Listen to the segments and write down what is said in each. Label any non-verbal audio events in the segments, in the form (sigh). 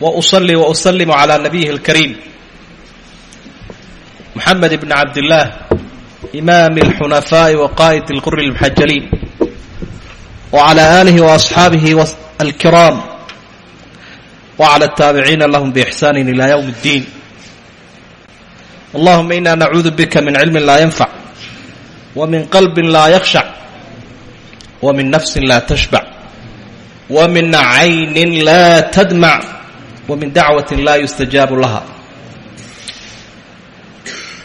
وأصلي وأسلم على نبيه الكريم محمد بن عبد الله إمام الحنفاء وقائد القر المحجلين وعلى آله وأصحابه الكرام وعلى التابعين لهم بإحسان إلى يوم الدين اللهم إنا نعوذ بك من علم لا ينفع ومن قلب لا يخشع ومن نفس لا تشبع ومن عين لا تدمع wa min dacwatin laa yustajaabu laha.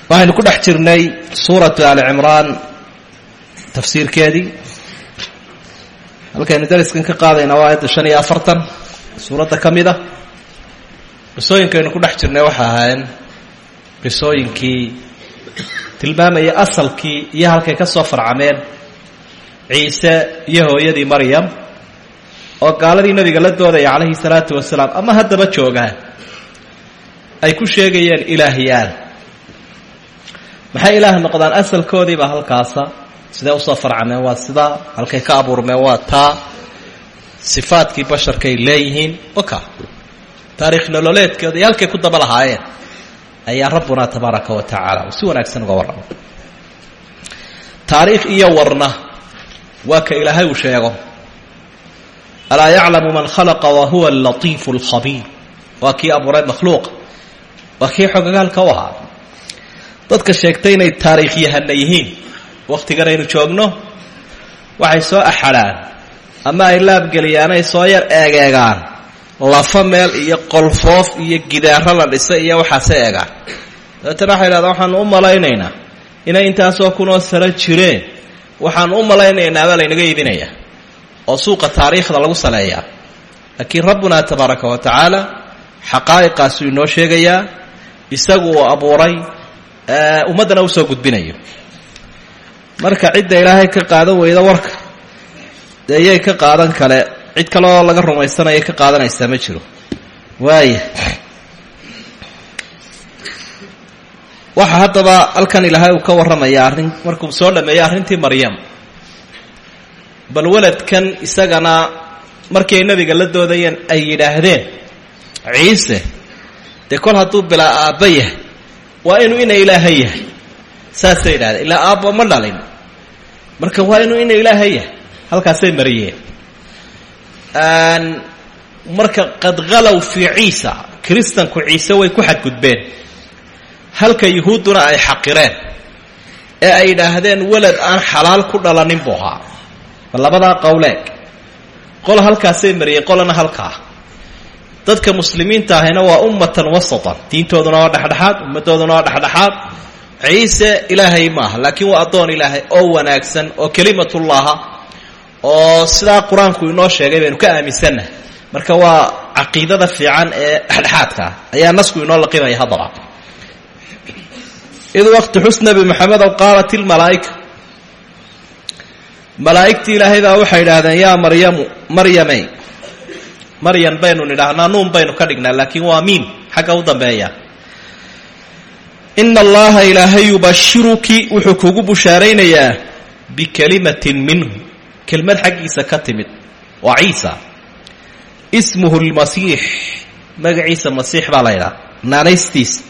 Waxaynu ku dhex jirnay suuratu ali cimraan tafsiirkeedii. Halkaynu dariskan ka qaadayna waa aayadda shan iyo afartan suuradda ka mid a qisooyinkaynu ku dhex jirnay waxay ahaayeen qisooyinkii tilmaamaya asalkii iyo halkay ka soo farcameen ciise iyo hooyadii maryam oo gaaladii nabiga la doodaya calayhi salaatu wasalaam ama haddaba joogaan ay ku sheegayeen ilaahyaal. Maxay ilaah noqdaan? Asalkoodiiba halkaasa sidee u soo farcameen waa sidaa halkay ka abuurmeen waa taa. Sifaadkii basharkay leeyihiin oka taariikh nololeedkooda iyo halkay ku daba lahaayeen ayaa rabbuna tabaaraka wa tacaala uu si wanaagsan uga warramay taariikh iyo warna waa ka ilaahay uu sheego alaa yaclamu man khalaqa wa huwa alatiifu alkhabiir waa kii abuuray makhluuqa waa kii xogagaalka u ahaa dadka sheegtay inay taariikhyahana yihiin wakhtigan aynu joogno waxay soo axadhaan ama ay laabgeliyaan ay soo yar eegeegaan lafa meel iyo qolfoof iyo gidaaro la dhisay iyo waxaase eegaan dabeetana waxay idhahdaan waxaanu u malaynaynaa inay intaasoo kunoo sano jireen waxaanu u malaynaynaa laynaga iibinayaa oo suuqa taariikhda lagu saleeyaa. Laakiin rabbuna tabaaraka wa tacaala xaqaa'iqaasuu inoo sheegayaa isagu uu abuuray ummaddana u soo gudbinayo. Marka cidda ilaahay ka qaadan weyda warka dee iyay ka qaadan kale cid kaleoo laga rumaysanaya ka qaadanaysaa ma jiro. Waaya waxaa haddaba halkan ilaahay uu ka warramaya arrin markuu soo dhameeyey arrintii maryam bal weladkan isagana markii ay nabiga la doodayeen ay yidhaahdeen ciise dee kol hadduu bilaa aabba yahay waa inuu ina ilaahay yahay. Saasay yidhahdeen ilaa aabba ma dhalin marka waa inuu ina ilaahay yahay. Halkaasay mariyeen. Marka qad khalow fii ciisa. Kiristanku ciise way ku xadgudbeen. Halka yuhuudduna ay xaqireen ee ay yidhaahdeen welad aan xalaal ku dhalanin buu ahaa bal labadaa qowleeg qol halkaasay mariyeen qolana halkaa. Dadka muslimiinta ahina waa ummatan wasatan. Diintooduna waa dhexdhexaad ummaddooduna waa dhexdhexaad. Ciise ilaahay maaha laakiin waa addoon ilaahay oo wanaagsan oo kelimatullaha oo sidaa qur'aanku inoo sheegay baynu ka aaminsannahay marka waa caqiidada fiican ee dhexdhexaadka ah ayaa nasku inoo laqimaya haddaba. Id waqti xus nabi maxamedow qaalat ilmalaa'ika malaa'igtii ilaahay baa waxay idhaahdeen yaa maryamu maryamey maryan baynu nidhaahnaa nuun baynu ka dhignaa laakiin waa miim xagga u dambeeya. Ina allaha ilaahay yubashiruki wuxuu kugu bushaaraynayaa bikalimatin minhu. Kelmad xaggiisa ka timid waa ciisa. Ismuhu lmasiix magaciisa masiix baa la ydhaha naanaystiis.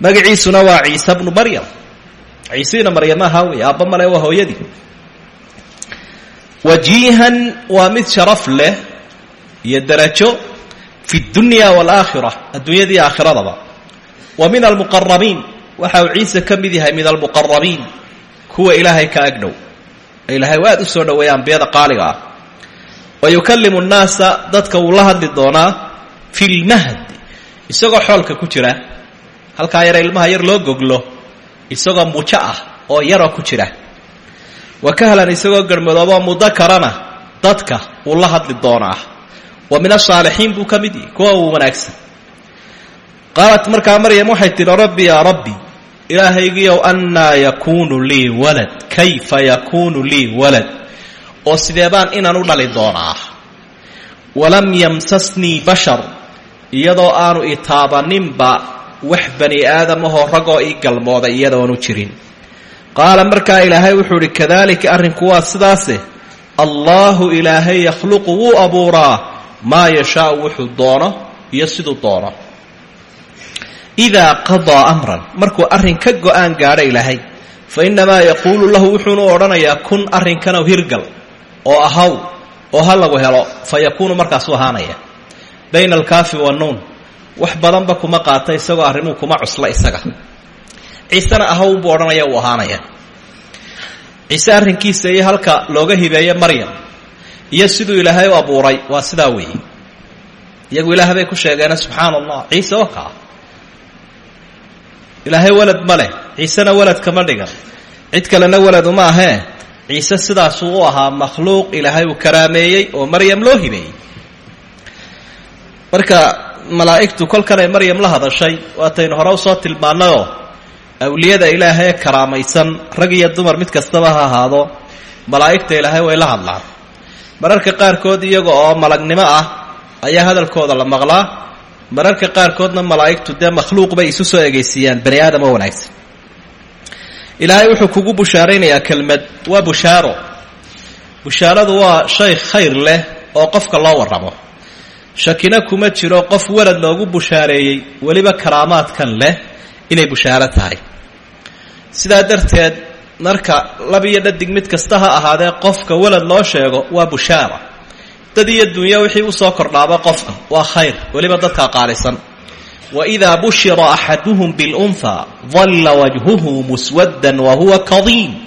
Magaciisuna waa ciise bnu maryam. Ciisiina maryamaha wey aabba male waa hooyadii wajiihan waa mid sharaf leh iyo darajo fi dunya waalaakhira adduunyadii aakhiradaba wa min almuqarabiin waxa uu ciise ka mid yahay min almuqarabiin kuwa ilaahay ka agdhow. Ilaahay aad u soo dhoweeya ambiyada qaaliga ah. Wa yukallimu nnaasa dadka wuu la hadli doonaa fi lmahdi isagoo xoolka ku jira. Halkaa yare ilmaha yar loo goglo isagoo mujo ah oo yaroo ku jira wa kahlan isagoo garmadoobo mudakarana dadka wuu la hadli doonaa. Wa min asaalixiin buu ka mid yahi kuwa uu wanaagsan. Qaalat markaa maryam waxay tidhi rabbi yaa rabbi ilaahaygiiow annaa yakuunu lii walad kayfa yakuunu lii walad? oo sidee baan inaan u dhali doonaa? Walam yamsasnii bashar iyadoo aanu itaabaninba wax bani aadamahoo ragoo ii galmooday iyadoonu jirin qaala markaa ilaahay wuxuu idhi kadaalika arrinku waa sidaase. Allaahu ilaahay yakhluqu wuu abuuraa. Maa yashaau wuxuu doono iyo siduu doono. Idaa qadaa amran markuu arrin ka go'aan gaadho ilaahay fa innamaa yaquulu lahu wuxuunu odhanayaa kun arrinkanow hirgal oo ahaw oo ha lagu helo fa yakuunu markaasuu ahaanaya. Bayna alkaafi wannuun wax badanba kuma qaata isagoo arrimuu kuma cusla isaga ciisena ahaw buu odhanaya uu ahaanaya. Ciise arrinkiisa iyo halka looga hibeeye maryam. Iyo siduu ilaahay u abuuray waa sidaa weeye. Iyagu ilaah bay ku sheegeena subxaana allah ciise oo kaa ilaahay walad ma leh ciisena walad kama dhigan. Cid kalena walad uma ahee. Ciise sidaasuu u ahaa makhluuq ilaahay uu karaameeyey oo maryam loo hibeeyey. Marka malaa'igtu kolkan ay maryam la hadashay waataynu hore u soo tilmaannayoo awliyada ilaahay ee karaamaysan rag iyo dumar mid kastaba ha ahaado malaa'igta ilaahay way la hadlaan. Mararka qaarkood iyaga oo malagnimo ah ayaa hadalkooda la maqlaa. Mararka qaarkoodna malaa'igtu dee makhluuq bay isu soo egeysiiyaan bani aadam oo wanaagsan. Ilaahay wuxuu kugu bushaaraynayaa kelmad waa bushaaro. Bushaaradu waa shay khayr leh oo qofka loo warramo. Shakina kuma jiro qof walad loogu bushaareeyey weliba karaamaadkan leh inay bushaaro tahay. Sidaa darteed marka lab iyo dhadig mid kasta ha ahaadee qofka walad loo sheego waa bushaara. Dad iyo dunya wixii u soo kordhaaba qofka waa khayr weliba dadkaa qaalisan. Waidaa bushira axaduhum bilunhaa dalla wajhuhu muswaddan wa huwa kadiim.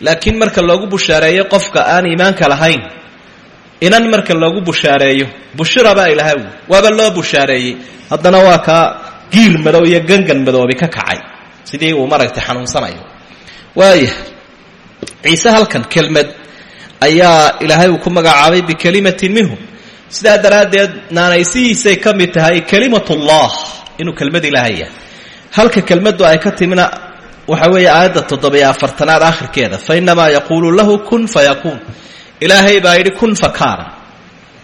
Laakiin marka loogu bushaareeyo qofka aan iimaanka lahayn inan marka loogu bushaareeyo bushira baa ilaha waaba loo bushaareeyey. Haddana waa kaa giir madow iyo gangan madoobi ka kacay. Sidii uu maragtay xanuunsanayo. Waaya ciise halkan kelmad ayaa ilaahay uu ku magacaabay bikelimatin minhu sidaa daraaddeed naanaysihiisay ka mid tahay kelimatullah inuu kelmad ilaahay yahay. Halka kelmaddu ay ka timina waxa weeye aayadda toddobiyo afartanaad aakhirkeeda fa innamaa yaquulu lahu kun fayakuun ilaahay baa yidhi kun fakaana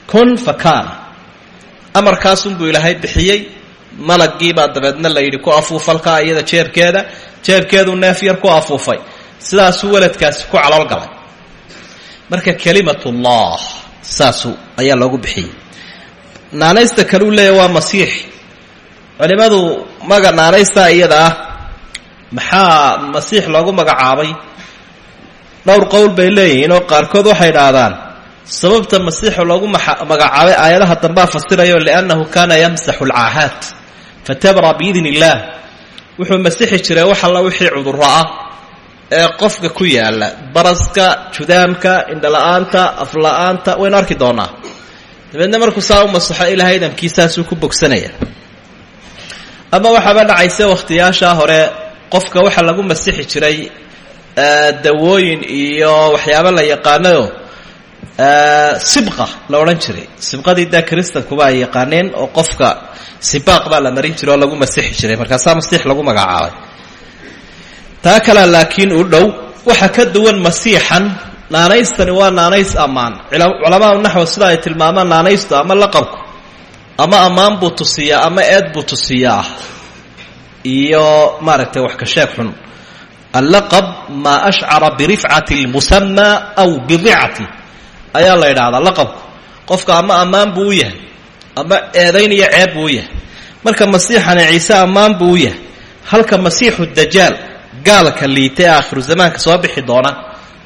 kun fakaana amarkaasunbuu ilaahay bixiyey malaggiibaa dabeedna la yidhi ku afuufalkaa iyada jeebkeeda jeebkeeduu neef yar ku afuufay. Sidaasuu weladkaasi ku calool galay. Marka kelimatullah saasu ayaa loogu bixiyey. Naanaysta kaleu leeyahy waa masiix. Culimmadu maga naanaysta iyada ah maxaa masiix loogu magacaabay? Dhowr qowl bay leeyihiin oo qaarkood waxay idhaahdaan sababta masiixu loogu magacaabay aayadaha dambaa fasirayo liannahu kaana yamsaxu alcaahaat fatabra biidn illaah wuxuu masixi jiray wax alla wixii cudurro ah ee qofka ku yaalla baraska judaamka indhala-aanta afla-aanta waynu arki doonaa. Dabeedna markuu saa u masaxo ilaahay idamkiisaasuu ku bogsanaya. Ama waxaaba dhacayse wakhtiyaashaa hore qofka waxaa lagu masixi jiray dawooyin iyo waxyaabo la yaqaanayo sibqa la odhan jiray. Sibqadii daa kristankuba ay yaqaaneen oo qofka sibaaq baa la marin jiray oo lagu masixi jiray. Markaasaa masiix lagu magacaabay. Taa kalea laakiin u dhow waxa ka duwan masiixan naanaystani waa naanays ammaan. Culamaa naxw sida ay tilmaamaan naanaystu ama laqabku ama ammaan buu tusiyaa ama eed buu tusiyaa. Iyo maaragtay wax ka sheeg xun. Allaqab maa ashcara birifcati اlmusamaa aw bidicati ayaa la yidhaahdaa laqabku qofka ama ammaan buu u yahay ama eedayn iyo ceeb buu u yahay. Marka masiixani ciise ammaan buu u yahay. Halka masiixu dajaal gaalka liita ee aakhiru zamaanka soo bixi doona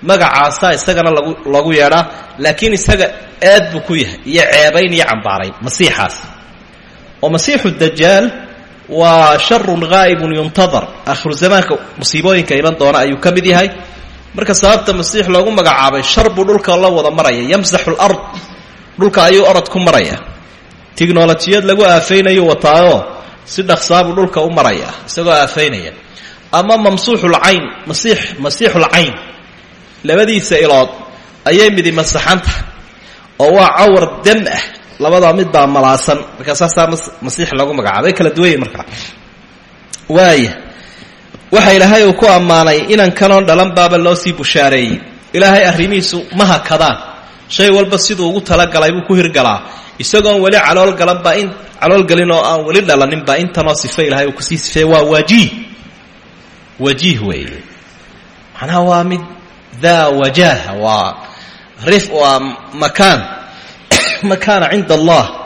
magacaasa isagana lagu lagu yeedhaa laakiin isaga eed buu ku yahay iyo ceebayn iyo cambaarayn masiixaas. Oo masiixu dajaal waa sharun ghaa'ibun yuntadar. Aakhiru zamaanka musiibooyinka iman doona ayuu ka mid yahay marka sababta masiix loogu magacaabay shar buu dhulka la wada maraya yamsaxu lard dhulka ayuu orod ku maraya. Tiknolojiyad lagu aafaynayu wataayoo si dhaqsaabuu dhulka u maraya isagoo aafaynaya ama mamsuuxulcayn masiix masiixulcayn labadiisa ilood ayay midi masaxanta oo waa cawar dam ah. Labadaa mid baa malaasan. Markaa saasaa masiix lagu magacaabay kala duwanya markaa waaya waxa ilaahay uu ku ammaanay inankanoo dhalan baaba loo sii bushaareeyey ilaahay arrimihiisu ma hakadaan shay walba siduu ugu talagalay buu ku hirgalaa. Isagoon weli caloolgalanbaa in caloolgelin oo aan weli dhalaninbaa intanoo sife ilahay uu ku sii sifeeye waa wajiih wajiih weeye. Macnaha waa mid daa wajaaha waa rif waa makaan. (coughs) Makaana cinda allah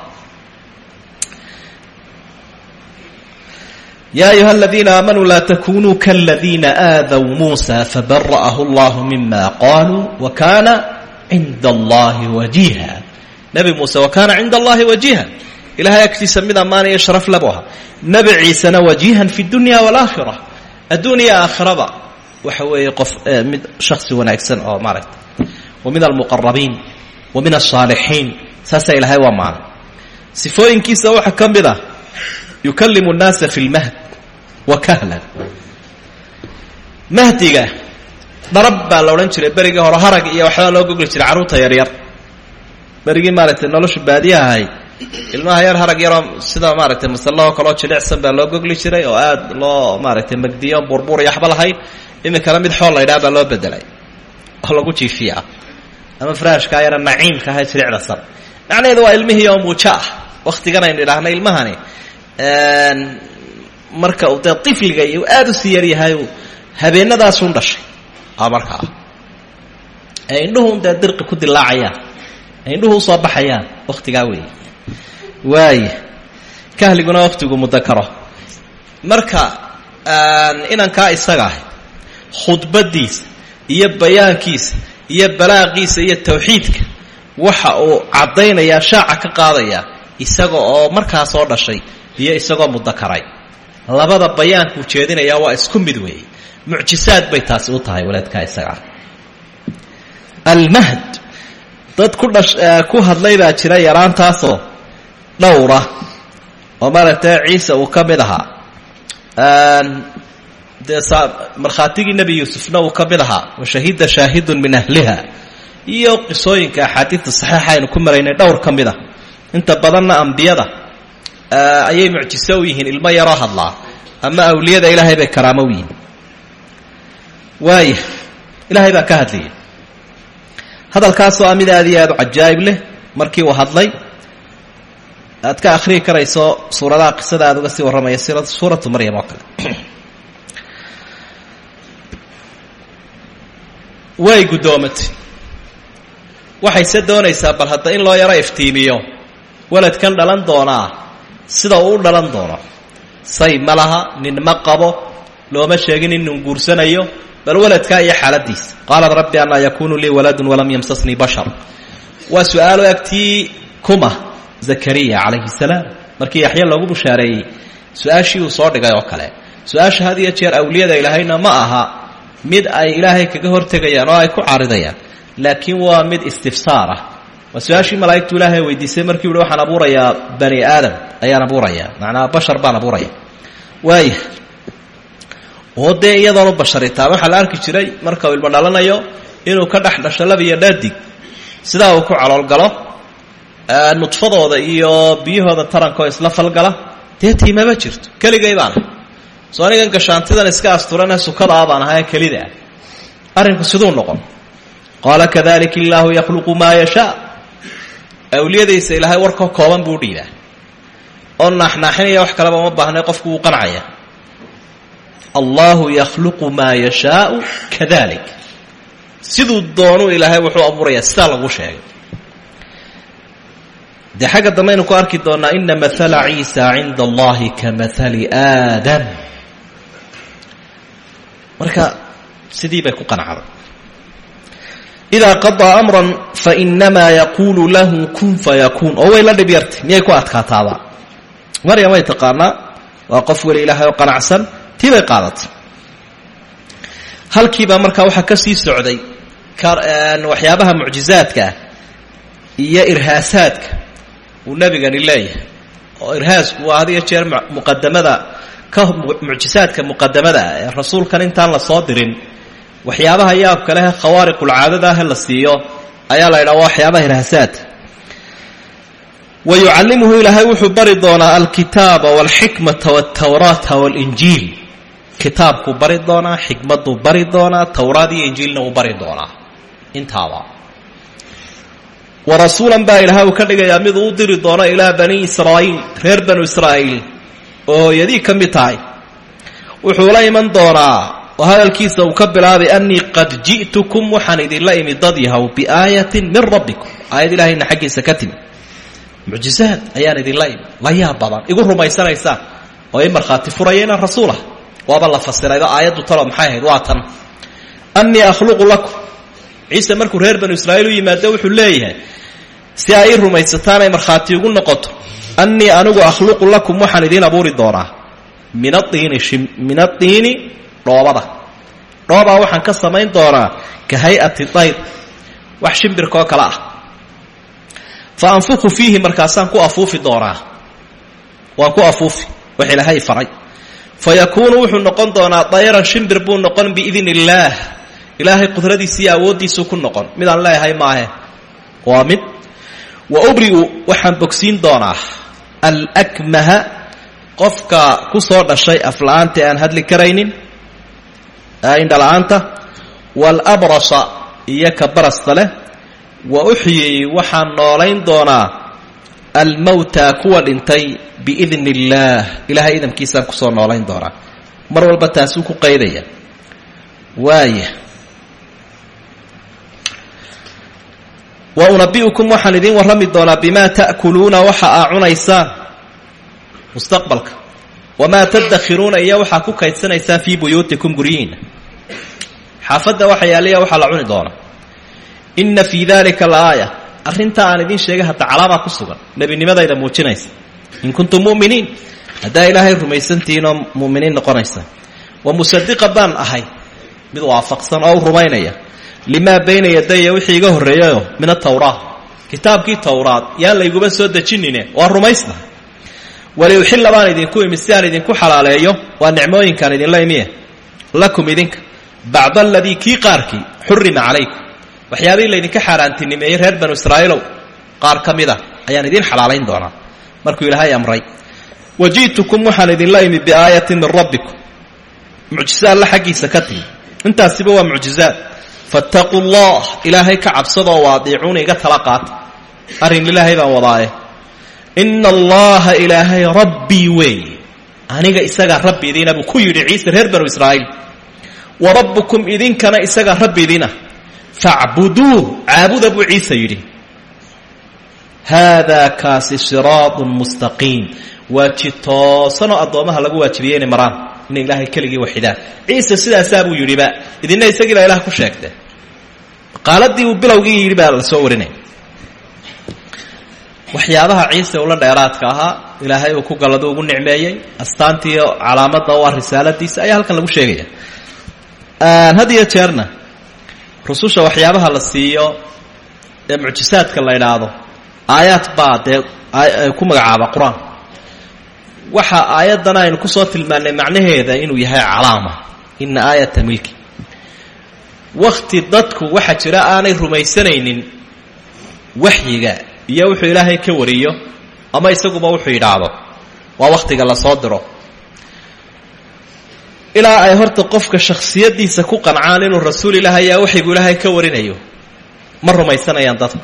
yaa ayuha aladiina aamanuu laa takunuu kaladiina aadaw muusa fabara'ahu allahu mima qaluu wa kaana cinda allahi wajiha nebi muuse wa kaana cinda allahi wajiha ilahay agtiisa mid ammaan iyo sharaf labu ahaa nebi ciisena wajihan fi dunya waalaakhira adduuniya aakhiraba waxa weeye qof mid shaksi wanaagsan oo maaragta wa min almuqarabiin wa min alsaalixiin saasaa ilahay waa maanay sifooyinkiisa waxaa ka mid ah yukalimu nnaasa fi lmahd wa kahlan. Mahdiga dharab baa la odhan jiray berigii hore harag iyo waxbaa loo gogli jiray carruurta yaryar berigii maaragtay nolosha baadiyahay ilmaha yar harag yaroo sida maaragtay masalahoo kaloo jilicsan baa loo gogli jiray oo aad loo maaragtay magdiyo burbur iyo waxba lahayd iminkana mid xool laydhaha baa loo bedelay oo lagu jiifiyaa. Ama faraashkaa yara naciimka aha jilicda sar. Macnaheedu waa ilmihii oo muujo ah. Waktigan aynu idhaahna ilmahani marka uu dee ifliga iyo aada u sii yaryahay habeenadaasun dhashay. Markaa ee indhuhun dee dirqi ku dilaacayaan. Ee indhuhu u soo baxayaan waktigaa weeye. Waaya kahliguna waktigu muddo karo. Marka inankaa isaga ah khudbadiisa iyo bayaankiisa iyo balaaqiisa iyo tawxiidka waxa uu caddaynayaa shaaca ka qaadayaa isaga oo markaa soo dhashay iyo isagoo muddo karay labada bayaankuu jeedinayaa waa isku mid weeye mucjisaad bay taasi u tahay walaadkaa isagaa almahd dad ku dhash ku hadlay baa jira yaraantaasoo dhowra. Oo maaragtay ciise uu ka mid ahaa. Dee markhaatigii nebi yuusufna uu ka mid ahaa. Wa shahida shaahidun min ahliha. Iyo qisooyinka axaadiidta saxiixa aynu ku maraynay dhowr ka mid a inta badanna ambiyada ayay mucjiso u yihiin ilmo yaroo hadlaa ama awliyada ilaahay bay karaamo u yihiin waaya ilaahay baa ka hadlayay hadalkaasoo ah mid aad iyo aad u cajaa'ib leh markii uu hadlay aad ka akhriyi karayso suuradaha qisada aad uga sii warramaya sira suuratu maryam oo kale way guddoomatay waxayse doonaysaa bal hadda in loo yaro iftiimiyo waladkan dhalan doonaa sida uu u dhalan doono. Say ma laha nin ma qabo looma sheegin inuu guursanayo bal waladkaa iyo xaaladiisa qaalat rabbi anaa yakunu lii waladun walam yamsasnii bashar. Waa su'aalo agtii kuma zakariya calayhi salaam. Markii yaxya loogu bushaareeyey su'aashii uu soo dhigay oo kale. Su'aasha had iyo jeer awliyada ilaahayna ma aha mid ay ilaahay kaga hortegayaan oo ay ku caaridayaan laakiin waa mid istifsaar ah waa su'aashii malaa'igtu ilaahay weydiisay markii uhi waxaan abuurayaa bani aadam ayaan abuurayaa macnaa bashar baan abuuraya. Waaya oo dee iyadoonu basharitaan waxaa la arki jiray marka uu ilmo dhalanayo inuu ka dhex dhasho lab iyo dhadig sidaa uu ku caloolgalo nudfadooda iyo biyahooda tarankoo isla falgala dee tiimama jirto. Keligay baan ahay. Soo anigan gashaantidan iska asturane sukada ah baan ahaye kelida. Ah arrinku siduu noqon. Qaala kadalika illaahu yakhluqu maa yashaa awliyadaysa ilaahay warka kooban buu dhiibaa oo naaxnaaxinaya wax kaleba uma baahnay qofku wuu qancaya allahu yakhluqu maa yashaau kadalik siduu doonu ilaahay wuxuu abuurayaa sidaa lagu sheegay. Dee xagga dambaynu ku arki doonnaa ina maala ciisa cinda allahi ka maali aadam. Marka sidii bay ku qancday idaa qadaa amran fainamaa yaquulu lahu kun fayakuun oo way la dhib yartay miyay ku adkaataaba maryam way taqaanaa waa qof weli ilaahay oo qanacsan tii bay qaadatay halkiibaa markaa waxaa ka sii socday waxyaabaha mucjizaadka ah iyo irhaasaadka uu nebigani leeyahay oo irhaasku waa had iyo jeer muqadamada ka mucjisaadka muqadamada ah ee rasuulkan intaan la soo dirin waxyaabaha yaabka leh khawaariqulcaadada ah la siiyo ayaa la ydhaha waxyaabaha irhaasaadka wa yucallimuhu wuxuu bari doonaa alkitaaba walxikmata waltawraata walinjiil. Kitaabkuu bari doonaa xikmadduu bari doonaa towraad iyo injiilna wuu bari doonaa. Intaaba. Wa rasuulan baa ilaahay uu ka dhigayaa mid uu u diri doono ilaa bani israa'iil reer banu israa'iil oo hooyadii ka mid tahay. Wuxuu la iman doonaa oo hadalkiisa uu ka bilaabay annii qad ji'tukum waxaan idinla imid dad yahow biaayatin min rabbikum. Aayad ilaahayna xaggiisa ka timi mucjisaad ayaan idinla imid la yaab badan. Igu rumaysanaysaan. Oo i markhaati furaya inaan rasuul ah waaba la fasirayba aayaddu talo maxay ahayd? Waa tan. Annii akhluqu lakum. Ciise markuu reer banu israa'iil u yimaado wuxuu leeyahay si ay ii rumaysataan ay markhaati ugu noqoto annii anigu akhluqu lakum waxaan idiin abuuri doonaa. Min aiini min adiini dhoobada. Dhoobaa waxaan ka samayn doonaa ka hay'ati dayr wax shimbirkaoo kale ah. Fa anfuku fiihi markaasaan ku afuufi doonaa. Waan ku afuufi wax ilaahay faray. Fa yakuunu wuxuu noqon doonaa dayran shimbir buu noqon biidn illaah ilaahay qudradiisa iyo awooddiisuu ku noqon. Midaan leeyahay maahe. Waa mid. Wa ubri'u waxaan bogsiin doonaa alakmaha qofka ku soo dhashay afla-aanta aan hadli karaynin indhala-aanta waalabrasa iyo ka barasta leh wa uxyii waxaan noolayn doonaa almowta kuwa dhintay biidni illaah ilaahay idamkiisaan ku soo noolayn doonaa mar walba taasuu ku qaydaya waaya wa unabi'ukum waxaan idiin warrami doonaa bimaa ta'kuluuna waxa aa cunaysaan mustaqbalka wamaa tadakhiruuna iyo waxaa ku kaydsanaysaan fii buyuutikum guryihiinna xaafadda waxa yaaliya waxaa la cuni doonaa inna fii dalika laaaya arrintaa aan idiin sheegay hadda calaamaa ku sugan nebinimadayda muujinaysa in kuntum mu'miniin haddaa ilaahay rumaysantihiin oo mu'miniin noqonaysa wa musadiqa baan ahay mid waafaqsan oo u rumaynaya limaa bayna yadaya wixii iga horreeyayo min atawraa kitaabkii towraad yaan layguba soo dejinine waa rumaysna waliuxilla baan idinku imi si aan idinku xalaaleeyo waa nicmooyinkaan idinla imiye. Lakum idinka. Bacda aladii kii qaarkii xurima calaykum. Waxyaabihii laydinka xaaraantinimeeyey reer banu israa'iilow qaar ka a ayaan idiin xalaalayn doonaa. Markuu ilaahay amray wa ji'tukum waxaan idinla imi biaayatin min rabbikum. Mucjiso alla xaggiisa ka timi. Intaasiba waa mucjizaad. Fattaquu ilaahay ka cabsadoo waadiicuuna iga tala qaata. Arrin ilaahay baan wadaaye ina allaha ilaahay rabbii weeye aniga isagaa rabbi idiina buu ku yidhi ciise reer banu israa'iil wa rabbukum idinkana isagaa rabbi idiina facbuduuh caabuda buu ciise yidhi. Haadaa kaasi siraadun mustaqiim. Waaji toosanoo addoommaha lagu waajibiyey inay maraan inay ilaahay keligii waxidaan ciise sidaasaa buu yidhiba idinna isagii baa ilaah ku sheegtee qaaladii uu bilowgii yidhi baa la soo warinaya waxyaabaha ciise ula dheeraadka ahaa ilaahay uu ku gallado ugu nicmeeyey astaantii calaamadda u risaaladiisa ayaa halkan lagu sheegaya. Had iyo jeerna rususha waxyaabaha la siiyo ee mucjisaadka la idhaahdo aayaad baa dee ku magacaaba qur'aan. Waxa aayaddan aynu ku soo tilmaannay macnaheeda inuu yahay calaama ina aayata milki. Wakti dadku waxaa jira aanay rumaysanaynin waxyiga iyo wuxuu ilaahay ka wariyo ama isaguba wuxuu yidhaahdo waa wakhtiga la soo diro. Ilaa ay horta qofka shakhsiyaddiisa ku qancaan inuu rasuul ilaahay yaa waxyigu ilaahay ka warinayo. Ma rumaysanayaan dadku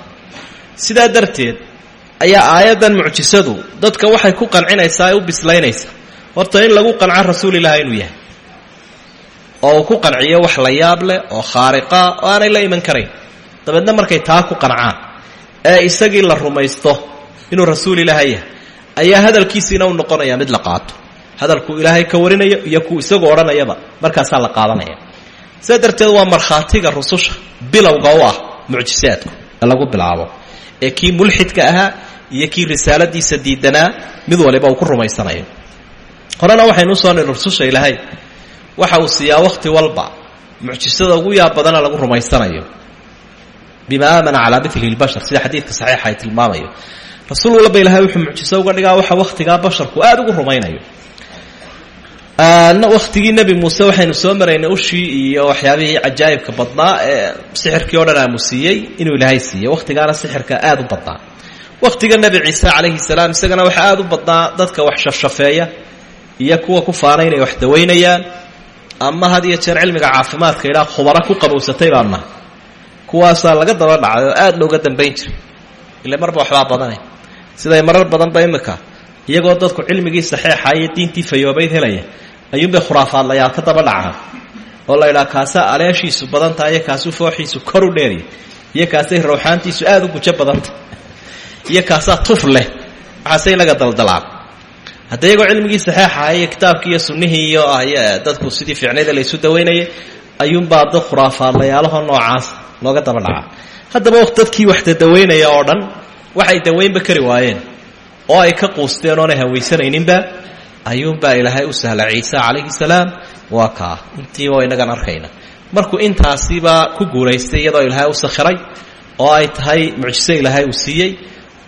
sidaa darteed ayaa aayaddan mucjisadu dadka waxay ku qancinaysaa ee u bislaynaysaa. Horta in lagu qanco rasuul ilaahay inuu yahay. Oo uu ku qanciyo wax la yaab leh oo khaariqa oo aanay la iman karayn. Dabeedna markay taa ku qancaan ee isagii la rumaysto inuu rasuul ilaahay yahay ayaa hadalkiisiina u noqonaya mid la qaato. Hadalkuu ilaahay ka warinayo iyo kuu isagu odhanayaba markaasaa la qaadanaya. Sidaa waa markhaatiga rususha bilowga u ah mucjisaadku ee lagu bilaabo ee kii mulxidka ahaa iyo kii risaaladiisa diidanaa mid waliba uu ku rumaysanayo. Horena waxaynu u soo niri rususha ilaahay. Waxa uu siiyaa wakhti walba mucjisada ugu yaab badana lagu rumaysanayo bima aamana calaa milihi lbashar sida xadiidka saxiixa ay tilmaamayo. Rasuul walba ilahay wuxuu mucjiso uga dhigaa waxa wakhtigaa basharku aada ugu rumaynayo. Wakhtigii nebi muuse waxaynu soo maraynay ushii iyo waxyaabihii cajaa'ibka badnaa ee sixirkii o dhan aamusiiyey inuu ilaahay siiyey. Wakhtigaana sixirka aada u badnaa. Wakhtiga nebi ciise calayhi salaam isagana waxaa aada u badnaa dadka wax shafshafeeya iyo kuwa ku faanay inay wax dawaynayaan ama had iyo jeer cilmiga caafimaadka idhaa khubaro ku qabowsatay baan nahay kuwaasaa laga daba dhacday oo aada looga dambayn jiray. Ile marba waxbaa badanay siday marar badanba imika iyagoo dadku cilmigii saxeixa iyo diintii fayoobayd helaya ayuunbay khuraafaadlayaal ka daba dhacaan. Oo la idhaha kaasaa aleeshiisu badan tahay iyo fooxiisu kor u dheeriya iyo kaasay rawxaantiisu aada u gujo badantah iyo kaasaa tuf leh. Waxaase inaga daldalaan hadda iyagoo cilmigii saxeixa iyo kitaabkii iyo sunnihii iyo ah dadku sidii fiicnayda laysu dawaynayay ayuunbaa dad khuraafaadlayaalaho noocaas looga daba dhacaa haddaba dadkii wax dadawaynaya oo dhan waxay dawaynba kari waayeen. Oo ay ka quusteen oonay hawaysanayninba ayuunbaa ilaahay u sahla ciise calayhi salaam waa kaa intiiba inagan arkayna. Markuu intaasiba ku guulaystay iyadoo ilaahay u sakhiray oo ay tahay mucjiso ilaahay uu siiyey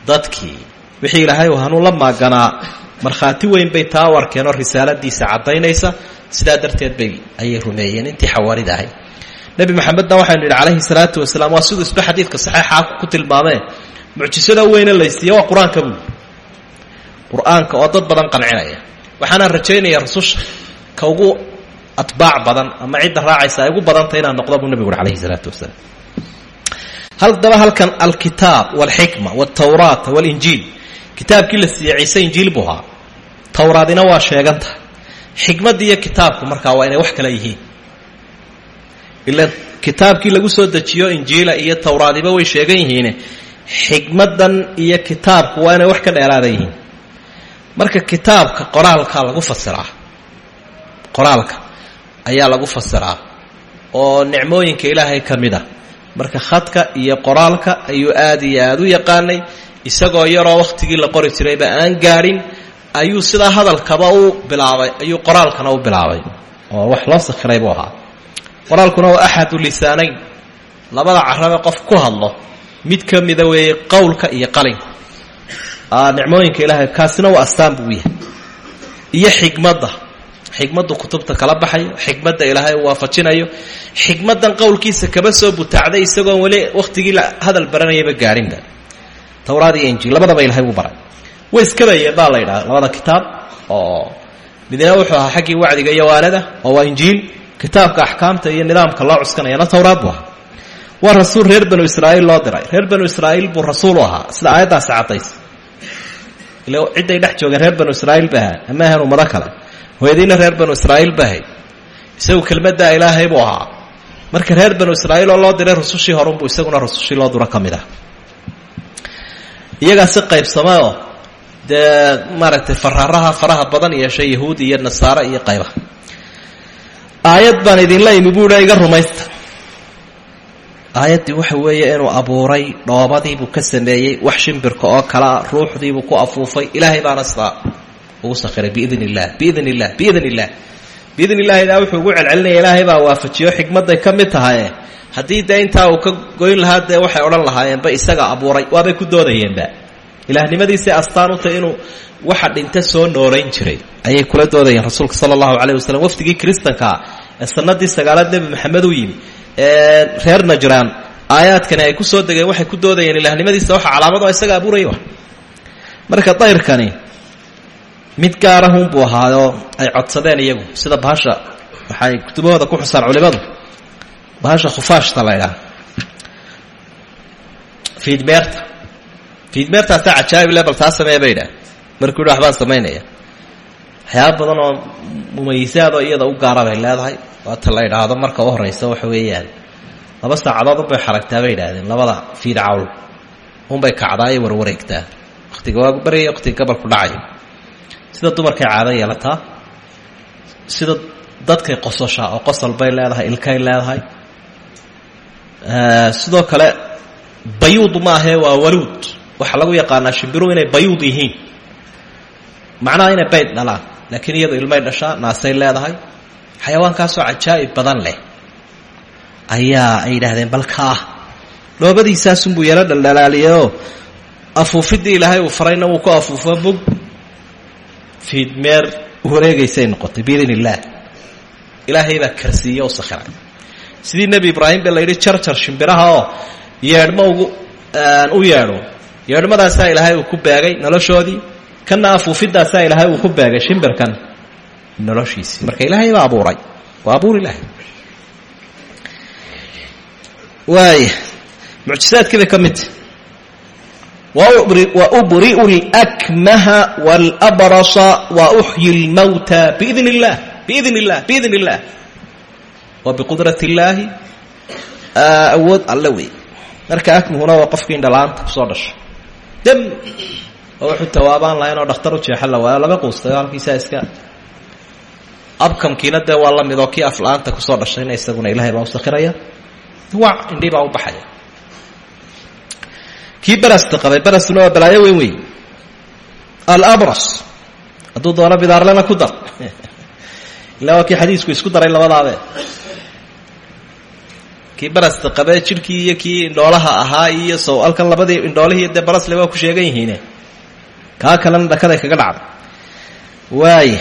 dadkii wixii ilaahay uu hanuun la maaganaa markhaati weyn bay taa u arkeen oo risaaladiisa caddaynaysa sidaa darteed bay ayay rumeeyeen. Intii xawaarida ahayd nebi maxamedna waxaynu yidhi calayhi salaatu wasalaam. Waa siduu isba xadiidka saxiixa ku tilmaamee mucjisada weyne laysiiye waa qur'aanka buuli qur'aanka oo dad badan qancinaya waxaanaan rajaynaya rasusha ka ugu atbaac badan ama cidda raacaysa ay ugu badantay inaan noqdo buu nebigu uri alayhi salaatu wasalaam. Haddaba halkan alkitaab walxikma waltawraata walinjiil. Kitaabkii la siiyey ciise injiil buu ahaa. Tawraadina waa sheeganta xikmadda iyo kitaabku markaa waa inay wax kala yihiin ila kitaabkii lagu soo dejiyo injiila iyo tawraadiba way sheegan yihiine. Xikmaddan iyo kitaabku waa inay wax ka dheeraada yihiin. Marka kitaabka qoraalka lagu fasiraa qoraalka ayaa lagu fasiraa oo nicmooyinka ilaahay ka mid ah marka khadka iyo qoraalka ayuu aad iyo aada u yaqaanay isagoo yaroo wakhtigii la qori jirayba aan gaadhin ayuu sidaa hadalkaba u bilaabay ayuu qoraalkana u bilaabay. Oo wax loo sakhiray buu ahaa qoraalkuna waa axadu lisaanayn. Labada carabe qof ku hadlo mid ka mida weeye qowlka iyo qalinka. Nicmooyinka ilaahay kaasina waa astaan buu yahay. Iyo xikmadda xikmaddu kutubta kala baxayo xikmadda ilaahay uu waafajinayo xikmaddan qowlkiisa kaba soo butaacday isagoon weli wakhtigii la hadal baranayaba gaadhinba towraad iyo injiil labadaba ilahay wuu baray. Way iskabayeen baa la yidhaha labada kitaab oo midna wuxuu ahaa xaggii wacdiga iyo waanada oo waa injiil kitaabka axkaamta iyo nidaamka loo cuskanayana towraad buu ahaa. Rasuul reer banu israa'iil loo diray. Reer banu israa'iil buu rasuul u ahaa. Sida aayaddaasi caddaysa ila cidday dhex joogeen reer banu israa'iil ba ahaa ama ahan ummado kale. Reer banu israa'iil ba ahayd. Isagu ilaahay buu ahaa. Marka reer banu israa'iil oo loo diray rusushii horunbuu isaguna rusushii loo diro ka mid ah. Iyagaa si qaybsama oo dee maaragtay faraha badan yeeshay yahuudi iyo nasaare iyo qayba aayad baan idinla imi buuha iga rumaysta. Aayaddii waxa weeye inuu abuuray dhoobadiibuu ka sameeyey wax shimbirka oo kalea ruuxdiibuu ku afuufay. Ilaahay baana sidaa ugu sakhiray biidn illah biidn illah biidn illah biidn illahina wuxuu ugu celcelinaya ilaahay baa waafajiyo. Xikmadday ka mid tahaye haddii dee intaa uu ka goyn lahaa dee waxay odhan lahaayeenba isaga abuuray waabay ku doodayeenba ilaahnimadiisay astaan u tahay inuu waxa dhinta soo noolayn jiray. Ayay kula doodayeen rasuulka sala allahu calayh wasalam wafdigii kiristankaa ee sanadii sagaalaad nebi maxamed uu yimi ee reer najraan aayaadkani ay ku soo degeen waxay ku doodayeen ilaahnimadiisa waxa calaamado isaga abuuraya marka dayrkani mid gaarahunbuu ahaayoo ay codsadeen iyagu sida bahasha waxay kutubahooda ku xusaan culimadu. Bahasha khufaashta la ydhaha fiidmeerta fiidmeertaasaa cajaa'ib le bal taa sameeya bay idhaah markuu yidhi waxbaan samaynaya. Waxyaaba badan oo mumayisaadoo iyada u gaara bay leedahay. Waata la idhaahdo marka u horraysa waxa weeyaan. Laba saacadood unbay xaragtaa bay idhaahdeen labada fiid cawl unbay kacdaa ay warwareegtaa. Wakhtiga waagu baryaya wakhtiga gabalku dhacayo sida dumarkay caado yeelataa sida dadkay qososhaa oo qosol bay leedahay ilkay leedahay. Sidoo kale bayuud maahee waa waluud waxaa lagu yaqaanaa shimbiruhu inay bayuud yihiin. Macnaha inay bayd dhalaan laakiin iyadu ilmay dhashaa naasay leedahay xayawaankaasoo cajaa'ib badan leh. Ayaa ay yidhaahdeen balkaa dhoobadiisaasunbuu yaro dhaldhalaaliyoo afuufidii ilaahay uu farayna wuu ku afuufo bog fiidmeer wareegaysay noqotay biidn illaah ilaahay baa karsiiye u sakhiray. Sidii nebi ibraahim ba la yidhi jarjar shimbiraha oo yeedhmo ugu u yeedho yeedhmadaasaa ilaahay uu ku baagay noloshoodii. Kana afuufidaasaa ilaahay uu ku baagay shimbirkan noloshiisii. Marka ilaahay baa abuuray. Waa abuur ilaahay. Waaya mucjisaadkii bay ka midta waubri'u lkmaha walabrasa wauxyi lmawta biidn illah biidn illah biidn illah wa biqudrat illaahi awood alle wey marka akmihuna waa qofkii indhalaanta ku soo dhasha dam oo wuxuu tawaabaan lahayn oo dhakhtar u jeexan la waayo laga quustay halkiisaa iska. Abkamkiina dee waa la mid oo kii afla-aanta ku soo dhashayna isaguna ilaahay baa u sakhiraya. Wac indhii u baxaya. Kii barasta qabay barastuna waa balaayo weyn wey alabras. Hadduu doono bidaarlena ku dar. (laughs) Ilaa waa kii xadiisku isku daray labadaabe kii barasta qabee jidhkii iyo kii indhoolaha ahaa iyo sow alkan labadii indhoolihii dee barasle waa ku sheegan yihiine. Kaa kalena dhakaday kaga dhacday waaya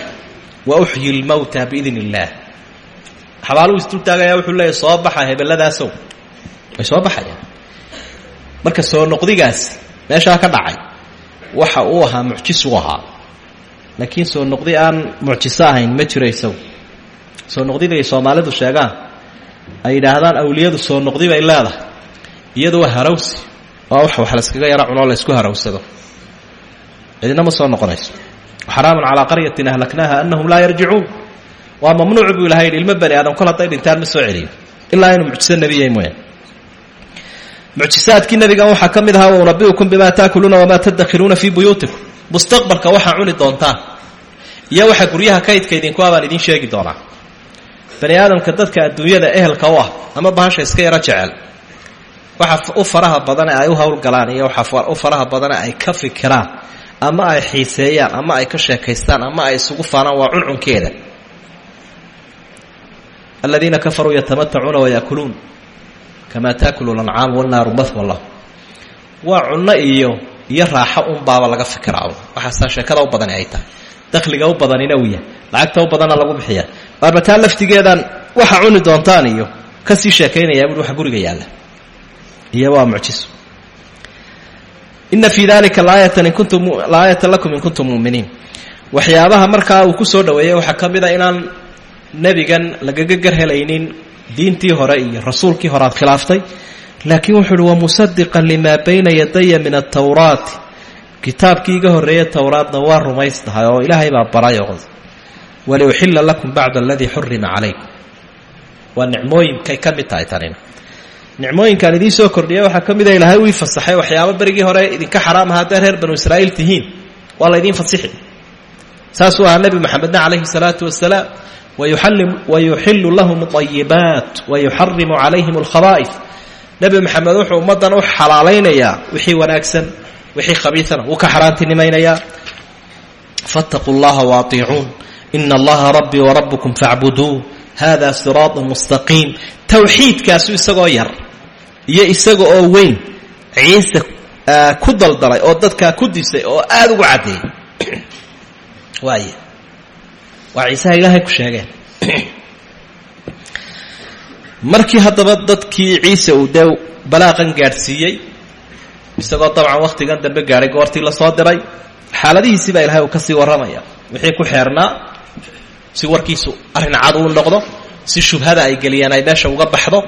wa uxyi lmawta biidn illaah xabaaluu isdul taagaya wuxuu leeyahy soo baxa hebelladaasow way soo baxayaan. Marka soo noqdigaasi meeshaa ka dhacay waxa uu ahaa mucjis u ahaa. Laakiin soo noqdi aan mucjiso ahayn ma isagu soo noqdiday soomaalidu sheegaan ay yidhaahdaan awliyadu soo noqdi bay leedahay. Iyadu waa harawsi waa wax wax layskaga yaro cunoo laysku harawsado cidina ma soo noqonayso. Xaraamun calaa qaryatin ahlaknaaha anahum laa yarjicuun. Waa mamnuuc buu ilahay yidhi ilmo bani aadam kol hadday dhintaan ma soo celiyo ilaa inuu mucjiso nebiya mooyaan mucjisaadkii nebigan waxaa ka mid ahaa waunabiukum bima taakuluuna wamaa tadakhiruuna fii buyuutikum. Mustaqbalka waxaa cuni doontaan. Iyo waxa guryaha kaydka idinku abaan idiin sheegi doonaa bani aadamka dadka adduunyada ehelka u ah ama bahasha iska yaro jecel. Waxa u faraha badane ay u howlgalaan iyo waxa u faraha badane ay ka fikiraan ama ay xiiseeyaan ama ay ka sheekaystaan ama ay isugu faanaan waa cuncunkeeda aladiina kafaruu yatamatacuuna wayaakuluun kamaa taakulu lancaam wanaaru mahwa lah waa cunno iyo iyo raaxo un baaba laga fikiraa waxaasaa sheekada u badani ay tahay. Dakhliga u badanina yahay. Lacagta u badanna lagu bixiyaa baarbataa laftigeedaan waxa cuni doontaan iyo? Kasii sheekaynayaa bui waxa guriga yaalla iyo waa mucjiso. Ina fii dalika laayatan in kuntum laayatan lakum in kuntum muuminiin waxyaabaha markaa uu ku soo dhaweeyey waxaa ka mid inaan nebigan lagaga garhelaynin diintii hore iyo rasuulkii hore aad khilaaftay. Laakiin wuxuu uhi wamusadiqan limaa bayna yadaya min atawraati kitaabkii iga horreeye towraadna waa rumaystahay oo ilaahay baa barayo waliuxila lakum bacda aladii xurima calaykum waa nicmooyinkay ka mid tahay tanina. nicmooyinkaan idiin soo kordhiya waxaa ka mid a ilaahay uu fasaxay waxyaaba berigii hore idinka xaraam aha hadday reer banu israa'iil tihiin. waa la idiin fasixi. saasuu ahaa nebi maxamedna calayhi salaatu wasalaam wayuxilu lahum ayibaat wayuxarimu calayhim alkhaba'if nebi maxamed wuxuu ummaddan u xalaalaynayaa wixii wanaagsan wixii khabiisana wuu ka xaaraantinimaynayaa faataquu llaha waatiicuun ina allaha rabbii warabukum facbuduu hada siraatu mustaqiim towxiidkaasu isagoo yar iyo isaga oo weyn ciise ku daldalay oo dadkaa ku disay oo aada ugu caddeeyey (clears throat) waay waa ciisaha ilaahay ku sheegeen. (clears throat) Markii haddaba dadkii ciise uu dee balaaqan gaadhsiiyey isagoo dabcan wakhtigan dambe gaadhay goortii la soo diray xaaladihiisii baa ilahay uu ka sii warramaya wixii ku xeernaa si warkiisu arrin cad uu noqdo si shubhada ay geliyaan ay meesha uga baxdo.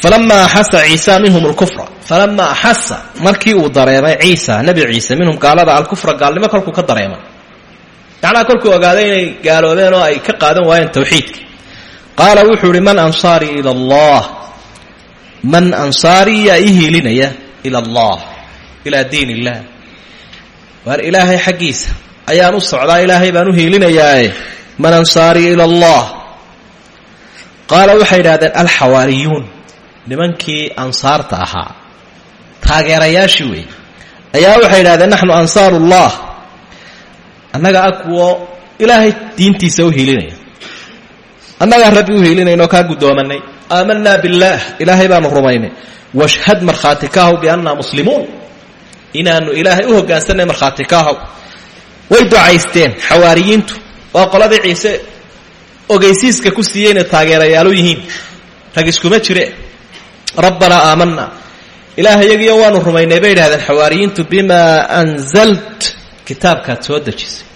Falamaa axasa ciisa minhum alkufra. Falamaa axasa markii uu dareemay ciisa nebi ciise minhum gaalada alkufra gaalnimo kolkuu ka dareemay macnaha kolkuu ogaaday inay gaaloobeen oo ay ka qaadan waayeen tawxiidka. Qaala wuxuu ihi man ila allah? Man ansaarii yaa ii hiilinaya? Ila allah. Ilaa diin illah. Waar ilaahay xaggiisa ayaan u socdaa ilaahay baan u hiilinayaae man ansaarii ila allah. Qaala waxay yidhahdeen alxawaariyuun nimankii ansaarta ahaa taageerayaashii weeye ayaa waxay yidhahdeen naxnu ansaaru ullah annaga a ilaahay diintiisa u hiilinaya. Annagaa rabbi u hiilinayno kaa guddoomanay. Aamanaa billaah ilaahay baanu rumaynay. Washhad markhaati kaahow biannaa muslimuun. Inaanu ilaahay u hoggaansanay markhaati kaahow way ducaysteen xawaariyiintu. Waa qoladii ciise ogeysiiska ku siiyey inay taageerayaalu yihiin. Rag iskuma jire. Rabbanaa aamanaa ilaah iyagiyo waanu rumaynay bay idhahdeen xawaariyiintu bimaa anzalt. Kitaabkaad soo dejisay.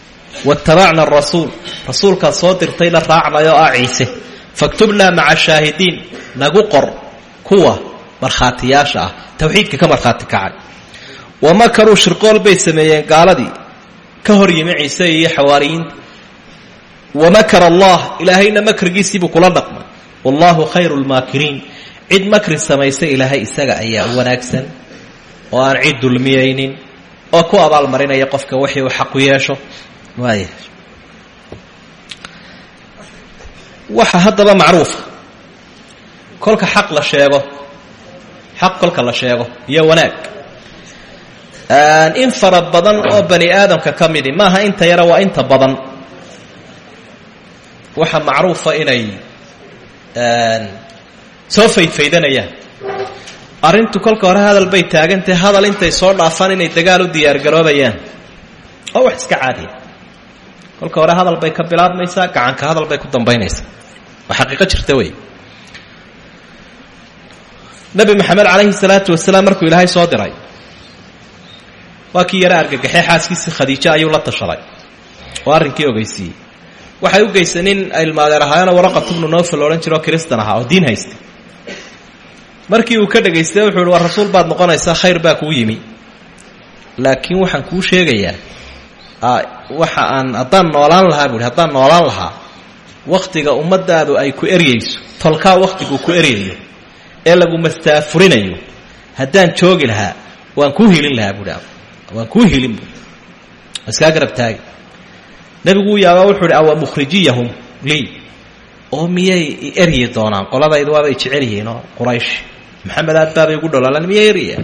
Watabacna arasuul rasuulkaad soo dirtay la raacnay oo ah ciise. Faktubnaa maca shaahidiin. Nagu qor. Kuwa markhaatiyaasha ah. Tawxiidka ka markhaati kacay. Wa makaruu shirqool bay sameeyeen gaaladii ka hor yimi ciise iyo xawaariyiinta. Wa makara allah ilaahayna makrgiisiibuu kula dhaqmay. Wallaahu khayru lmaakiriin cid makri samaysa ilaahay isaga ayaa wanaagsan oo aan cid dulmiyaynin oo ku abaalmarinaya qofka wixii uu xaqu yeesho. Waaya waxa haddaba macruufa kolka xaq la sheego xaq kolka la sheego iyo wanaag in fara badan oo bani aadamka ka midi. Maaha inta yara waa inta badan. Waxa macruufa inay soo faydfaydanayaan arrintu kolka hore hadal bay taagantahay hadal intay soo dhaafaan inay dagaal u diyaargaroobayaan oo wax iska caadiya kolka hore hadal bay ka bilaabmaysaa gacanka hadal bay ku dambaynaysaa. Waa xaqiiqo jirta wey. Nabi maxamed calayhi markuu ilaahay soo diray waa kii yara argagaxee xaaskiisii khadiijo ayuu la tashaday oo arrinkii ogeysiiyey waxay u geysay nin ilmaadeer ahaayeenoo waraqat ibnu nofel odhan jiro oo kiristan ahaa oo diin haystay markii uu ka dhagaystay wuxuu ihi war rasuul baad noqonaysaa khayr baa kuu yimi. Laakiin waxaan kuu sheegayaa waxa aan haddaan noolaan lahaa buuhi haddaan noolaan lahaa wakhtiga ummadaadu ay ku eryayso tolkaa wakhtiguu ku eryayo ee lagu mastaafurinayo haddaan joogi lahaa waan kuu hilin lahaa buuhi waan kuu hilin bu iskaa garab taagi nebigu u yaabaa wuxuu ihi awa mukhrijiyahum lii? Oo miyay eryi doonaan? Qoladaydu waabay jecel yihiinoo quraysh maxamed aad baabay ugu dholaalan miyay erya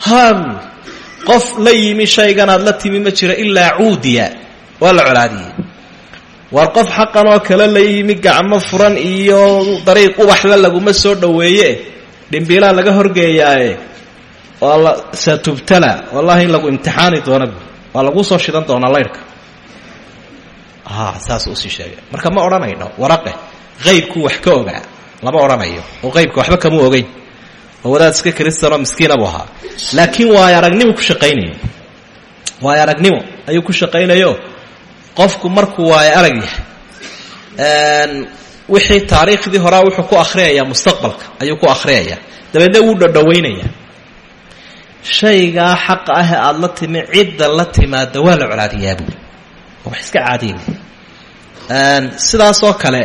haa qof la yimi shayganaad la timi ma jiro ilaa cuudiya. Waa la colaadiyey war qof xaqan oo kale la yimi gacmo furan iyo dariiq ubaxla laguma soo dhoweeye. Dhimbiilaa laga horgeeyaaye waa la satubtala. Wallahi in lagu imtixaani doona bu waa laguu soo shidan doonaa laydhka saas u sii sheegay. Marka ma odhanayno waraqe. Qaybku wax ka ogaa. Lama odhanayo. Oo qaybka waxba kama ogeyn. Oo wadaad iska kristanoo miskiina buu ahaa. Laakiin waayo aragnimo ku shaqaynayo. Waayo aragnimo ayuu ku shaqaynayo. Qofku markuu waayo arag yahay wixii taariikhdii horaa wuxuu ku akhriyayaa mustaqbalka. Ayuu ku akhriyayaa. Dabeedna wuu dhodhowaynaya shaygaa xaqa ah ee aada la timi cidda la timaada waa la colaadiyaabuu wax iska caadiya sidaasoo kale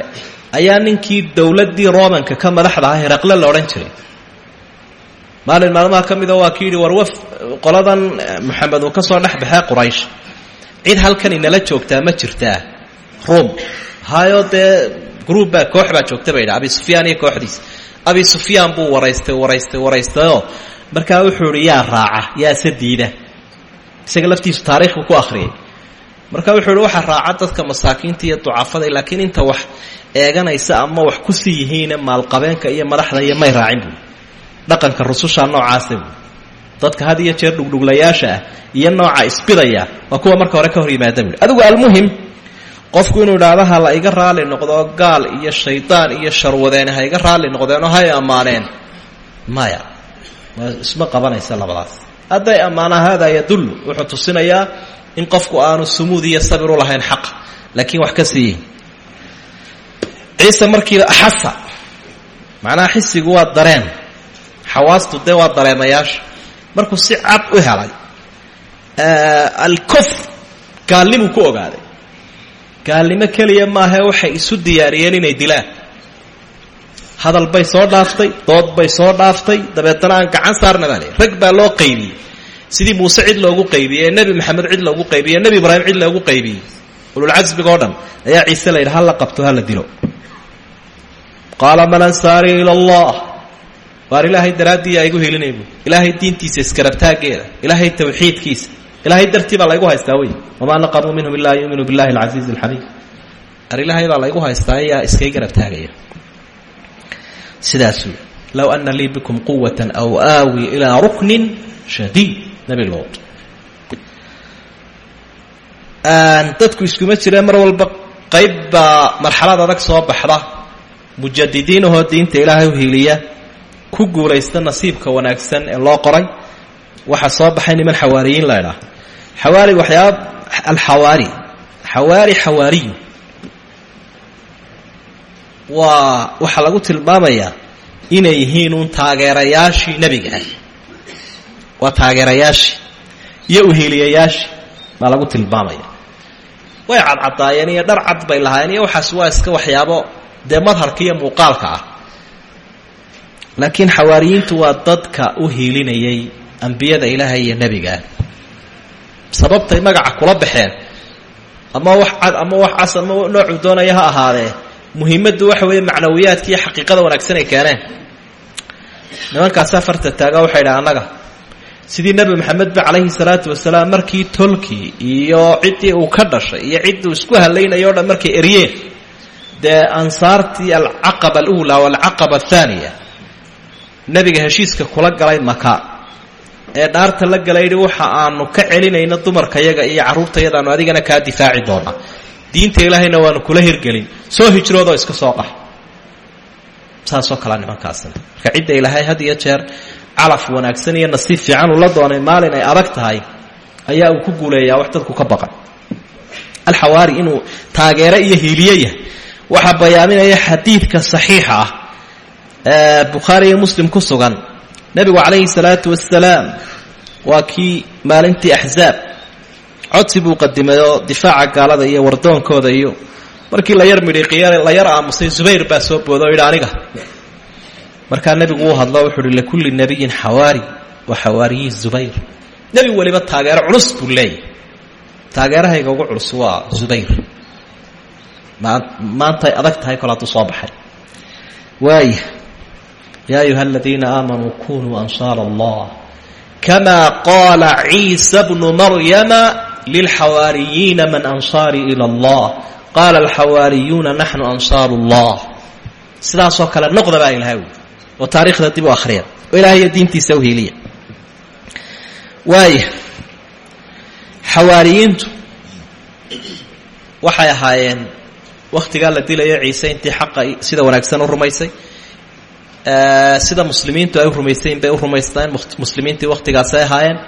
ayaa ninkii dowladdii romanka ka madaxda ah heraqle la odhan jiray. Maalin maalmaha ka mida waa ki yidhi war waf qoladan maxamed uu ka soo dhex baxee quraysh. Cid halkan inala joogtaa ma jirtaa? Rum hayo dee gruub baa koox baa joogta bay yidhi abi sufyaan iyo kooxdiis. Abi sufyaan buu waraystay waraystay waraystayoo markaa wuxuu yaa raaca yaa se diida isaga laftiisu taariikhbu ku akhriyay marka wuxuu waxaa raaca dadka masaakiinta iyo ducafada laakiin inta wax eeganaysa ama wax ku sii yihiine maalqabeenka iyo madaxda iyo may raacin buui dhaqanka rususha noocaasa buui dadka had iyo jeer dhugdhuglayaasha ah iyo nooca isbidaya waa kuwa marka hore ka hor yimaada buui adigu almuhim qofku inuu idhaahdo ha la iga raali noqdo gaal iyo shaydaan iyo sharwadeene ha iga raali noqdeenoo hay ammaaneen maya isma qabanaysa labadaas. Hadday ammaana haadaa yadullu. Wuxuu tusinayaa in qofku aanu sumuud iyo sabir u lahayn xaqa. Laakiin wax ka siiye ciise markiiba axasa macnaha xisigu waa dareen. Xawaastu dee waa dareemayaasha. Markuu si cad u helay alkufr gaalnimuu ku ogaaday. Gaalnimo keliya maahae waxay isu diyaariyeen inay dilaan hadal bay soo dhaaftay dood bay soo dhaaftay. Dabeetana aan gacan saarna baa leey rag baa loo qaybiyey. Sidii muuse cid loogu qaybiyey nebi maxamed cid loogu qaybiyey nebi ibraahim cid loogu qaybiyey. Ululcasbiga o dhan ayaa ciise la yidhi hala qabto hala dilo. Qaala man ansaari ila allah. Waar ilaahay daraaddii yaa igu helinay ilaahay diintiisa iskarabtaaggeeda ilaahay tawxiidkiisa ilaahay dartii baa laygu haystaa wey. Wamaa naqamuu minhum ilaa yuuminuu billahi alcasiizi alxamiid ar ilaahay baa laygu haystaa ayaa iskay garabtaagaya sidaas wey low ana lii bikum quwata aw aawi ilaa ruknin shadiid. Nebi lood dadku iskuma jireen mar walba qayb baa adag soo baxda. Mujadidiinahoo diinta ilaahay u hiiliya ku guulaysta nasiibka wanaagsan ee loo qoray. Waxaa soo baxay niman xawaariyiin la ydhaah xawaari waxyaaba alxawaari. Xawaari xawaariyu waa waxaa lagu tilmaamayaa inay yihiin uun taageerayaashii nebiga. Waa taageerayaashii iyo uhiiliyayaashii baa lagu tilmaamaya. Way cadcadaayeen iyo dhar cad bay lahaayeen iyo waxaas waa iska waxyaabo dee madharka iyo muuqaalka ah. Laakiin xawaariyiintu waa dadka u hiilinayay ambiyada ilaahay iyo nebigaa sababtay magaca kula baxeen. Ama wax cad ama wax cas ama noocuu doonaya ha ahaadee muhiimaddu waxa weeye macnawiyaadka iyo xaqiiqada wanaagsan ay keeneen. Nimankaasaa farta taaga waxay dhaha annaga sidii nebi maxamedba calayhi salaatu wasalaam markii tolkii iyo ciddii uu ka dhashay iyo cidduu isku halaynayo o dhan markay eryeen dee ansaartii alcaqaba aluulaa waalcaqaba athaaniya nebiga heshiiska kula galay maka. Ee dhaarta la galay yidhi waxa aanu ka celinayno dumarkayaga iyo carruurtayadaanu adigana kaa difaaci doonaa diinta ilaahayna waanu kula hirgelin. Soo hijroodoo iska soo qax saasoo kalea nimankaasina marka cidda ilaahay had iyo jeer calaf wanaagsan iyo nasiib fiican uu la doonay maalin ay adag tahay ayaa uu ku guuleeyaa wax dadku ka baqan. Alxawaari inuu taageero iyo hiiliye yahay. Waxaa bayaaminaya xadiidka saxiixa ah ee bukhaari iyo muslim ku sugan. Nebigu calayhi salaatu wasalaam waa kii maalintii axzaab codsi buu qadimay oo difaaca gaalada iyo wardoonkooda iyo markii la yar la yar aamusay zubayr baa soo booda oo yidhi aniga. Markaa nebigu uu hadlo wuxuu uhi likulli nabiyin xawaari wa xawaariyi zubayr. Nebi weliba taageero culus buu leeyahy taageerahayga ugu culus waa zubayr. Maantay adag tahay kol hadduu soo baxay. Waaya yaa ayuha aladiina aamanuu kunuu ansaara allah kama qaala ciisa bnu maryama lilxawaariyiina man ansaarii ila allah qaala alxawaariyuuna naxnu ansaaru allah sidaasoo kale noqda baa ilahay wi oo taarikhda dib u akhriya oo ilaahaiyo diintiisa u hiiliya waaya xawaariyiintu waxay ahaayeen wakhtigaa la dilayo ciise intii xaqa sida wanaagsan u rumaysay sida muslimiintu ay u rumaysayin bay u rumaysteen muslimiintii wakhtigaasay ahaayeen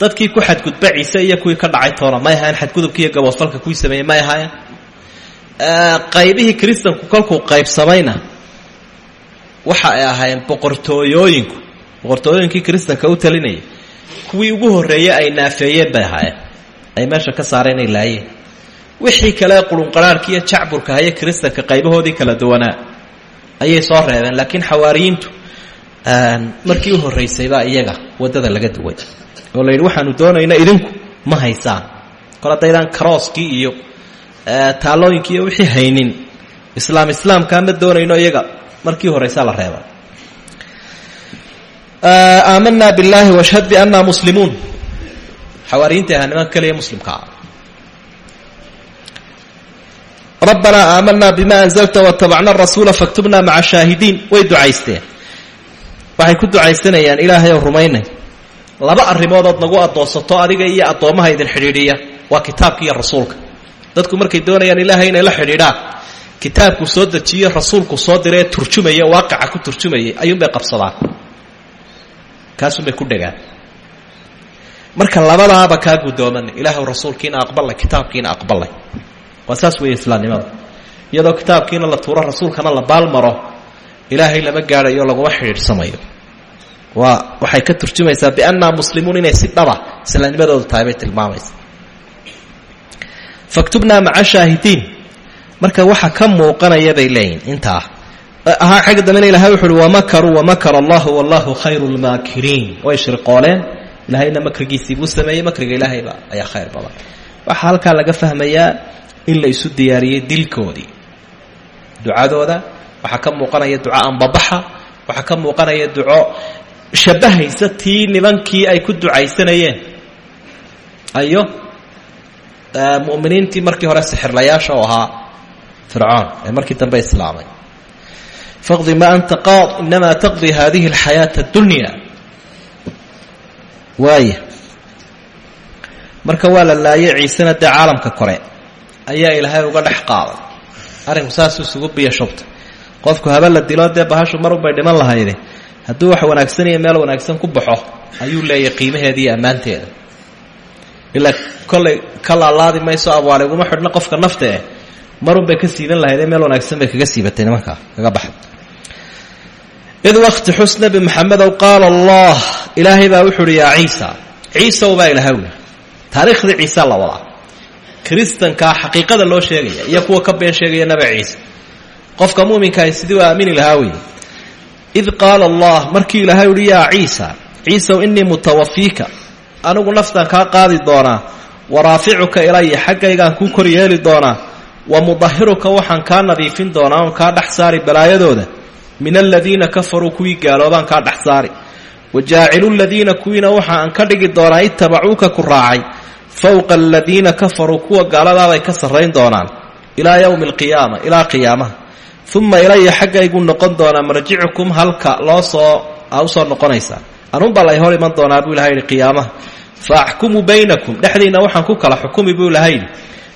dadkii ku xadgudba ciise iyo kuwii ka dhacay toona may ahaayeen xadgudubkii iyo gaboodfalka kuwii sameeyey may ahaayeen qaybihii kristanku kolkuu qaybsamayna waxa ay ahaayeen boqortooyooyinku. Boqortooyooyinkii kristanka u talinayay kuwii ugu horreeyey ay naafeeyeen bay ahaayeen. Ay meesha ka saareen ay laayeen. Wixii kale qurunqaraarhka iyo jacburka haye kristanka qaybahoodii kala duwanaa ayay soo reebeen. Laakiin xawaariyiintu markii u horraysayba iyaga waddada laga duway oo la yidhi waxaanu doonayna idinku. Ma haysaan. Kol haddaydaan iyo taalooyinkii iyo wixii haynin. Islaam islaamkaa ma doonayno iyaga. Markii horraysaa la reeba aamanaa billaahi washhad biannaa muslimuun. Xawaariyiinta ahaa nimanka keliya muslimkaa rabbanaa aamanaa bima anzalta watabacna rasuula faktubna maca shaahidiin way ducaysteen waxay ku ducaysanayaan ilaahay oo rumaynay laba arrimoodoood nagu addoonsato adiga iyo addoommaha idin xidhiidhiya waa kitaabka iyo rasuulka. Dadku markay doonayaan ilaahay inay la xidhiidhaan kitaabku soo dejiyo rasuulku soo diree turjumaya waaqica ku turjumayay ayuunbay qabsadaan. Kaasunbay ku dhegaan. Marka labadaaba kaa guddoomanay ilaahw rasuulkiina aqbalay kitaabkiina aqbalay waa saas weeye islaamnimada iyadoo kitaabkiina la tuuro rasuulkana la baalmaro ilaahay lama gaadhayo laguma xidhiidhsamayo waa waxay ka turjumaysaa biannaa muslimuun inay si dhaba islaamnimadoodu tahay bay tilmaamaysa faktubnaa maca marka waxa ka muuqanaya bay leeyihiin intaa ahaa xagga dambena ilahay wuxu uhi wamakaruu wamakara allahu wallahu khayru lmaakiriin way shirqooleen. Ilahayna makrigiisii buu sameeyey makriga ilaahayba ayaa khayr badan waxaa halkaa laga fahmayaa in la isu diyaariyey dilkoodii. Ducadooda waxaa ka muuqanaya duco ambabaxa waxaa ka muuqanaya duco shabahaysa tii nimankii ay ku ducaysanayeen. Ayo mu'miniintii markii hore sixirlayaasha oo ahaa fircoon ee markii dambe islaamay. Faqdi ma anta qaad inamaa taqdi hadihi alxayaata addunya. Waaya marka waa la laayay ciisena dee caalamka kore ayaa ilaahay uga dhex qaaday. Arrinku saasuu isugu biyo shubta. Qofku haba la dilo dee bahashu marunbay dhiman lahayde hadduu wax wanaagsanaya meel wanaagsan ku baxo ayuu leeyahay qiimaheeda iyo ammaanteeda. Ilaa kollay ka laalaadi mayso abwaale uguma xidhna qofka nafta eh. Marunbay ka siiban lahaydee meel wanaagsan bay kaga siibatay nimankaa kaga baxay. Id wakti xus nebi maxamedow qaala allah ilaahay baa wuxu uhi yaa ciisa. Ciisaw baa uli taariikhdii ciisa la wadaa. Kiristankaa xaqiiqada loo sheegaya iyo kuwa ka been sheegaya nabi ciise qofka muuminkaah sidii u aamini lahaa wey id qaala allah markii ilaahay uhi yaa ciisa ciisaw inii mutawafiika anigu naftaan kaa qaadi doonaa wa raaficuka ilaya xaggaygaan kuu kor yeeli doonaa wa mudahiruka waxaan kaa nadiifin doonaa oon kaa dhex saari balaayadooda min aladiina kafaruu kuwii gaaloobaan kaa dhex saari wa jaacilu ladiina kuwiina waxa aan ka dhigi doonaa itabacuuka ku raacay fowqa aladiina kafaruu kuwa gaaladaabay ka sarrayn doonaan ilaa yowmi alqiyaama ilaa qiyaamaha uma ilaya xaggaygu noqon doonaa marjicukum halka loo soo u soo noqonaysaa anunbaa lay hor iman doonaa buu ilaha yidhi qiyaamaha fa axkumu baynakum dhexdiinna waxaan ku kala xukumi buu ilaha yidhi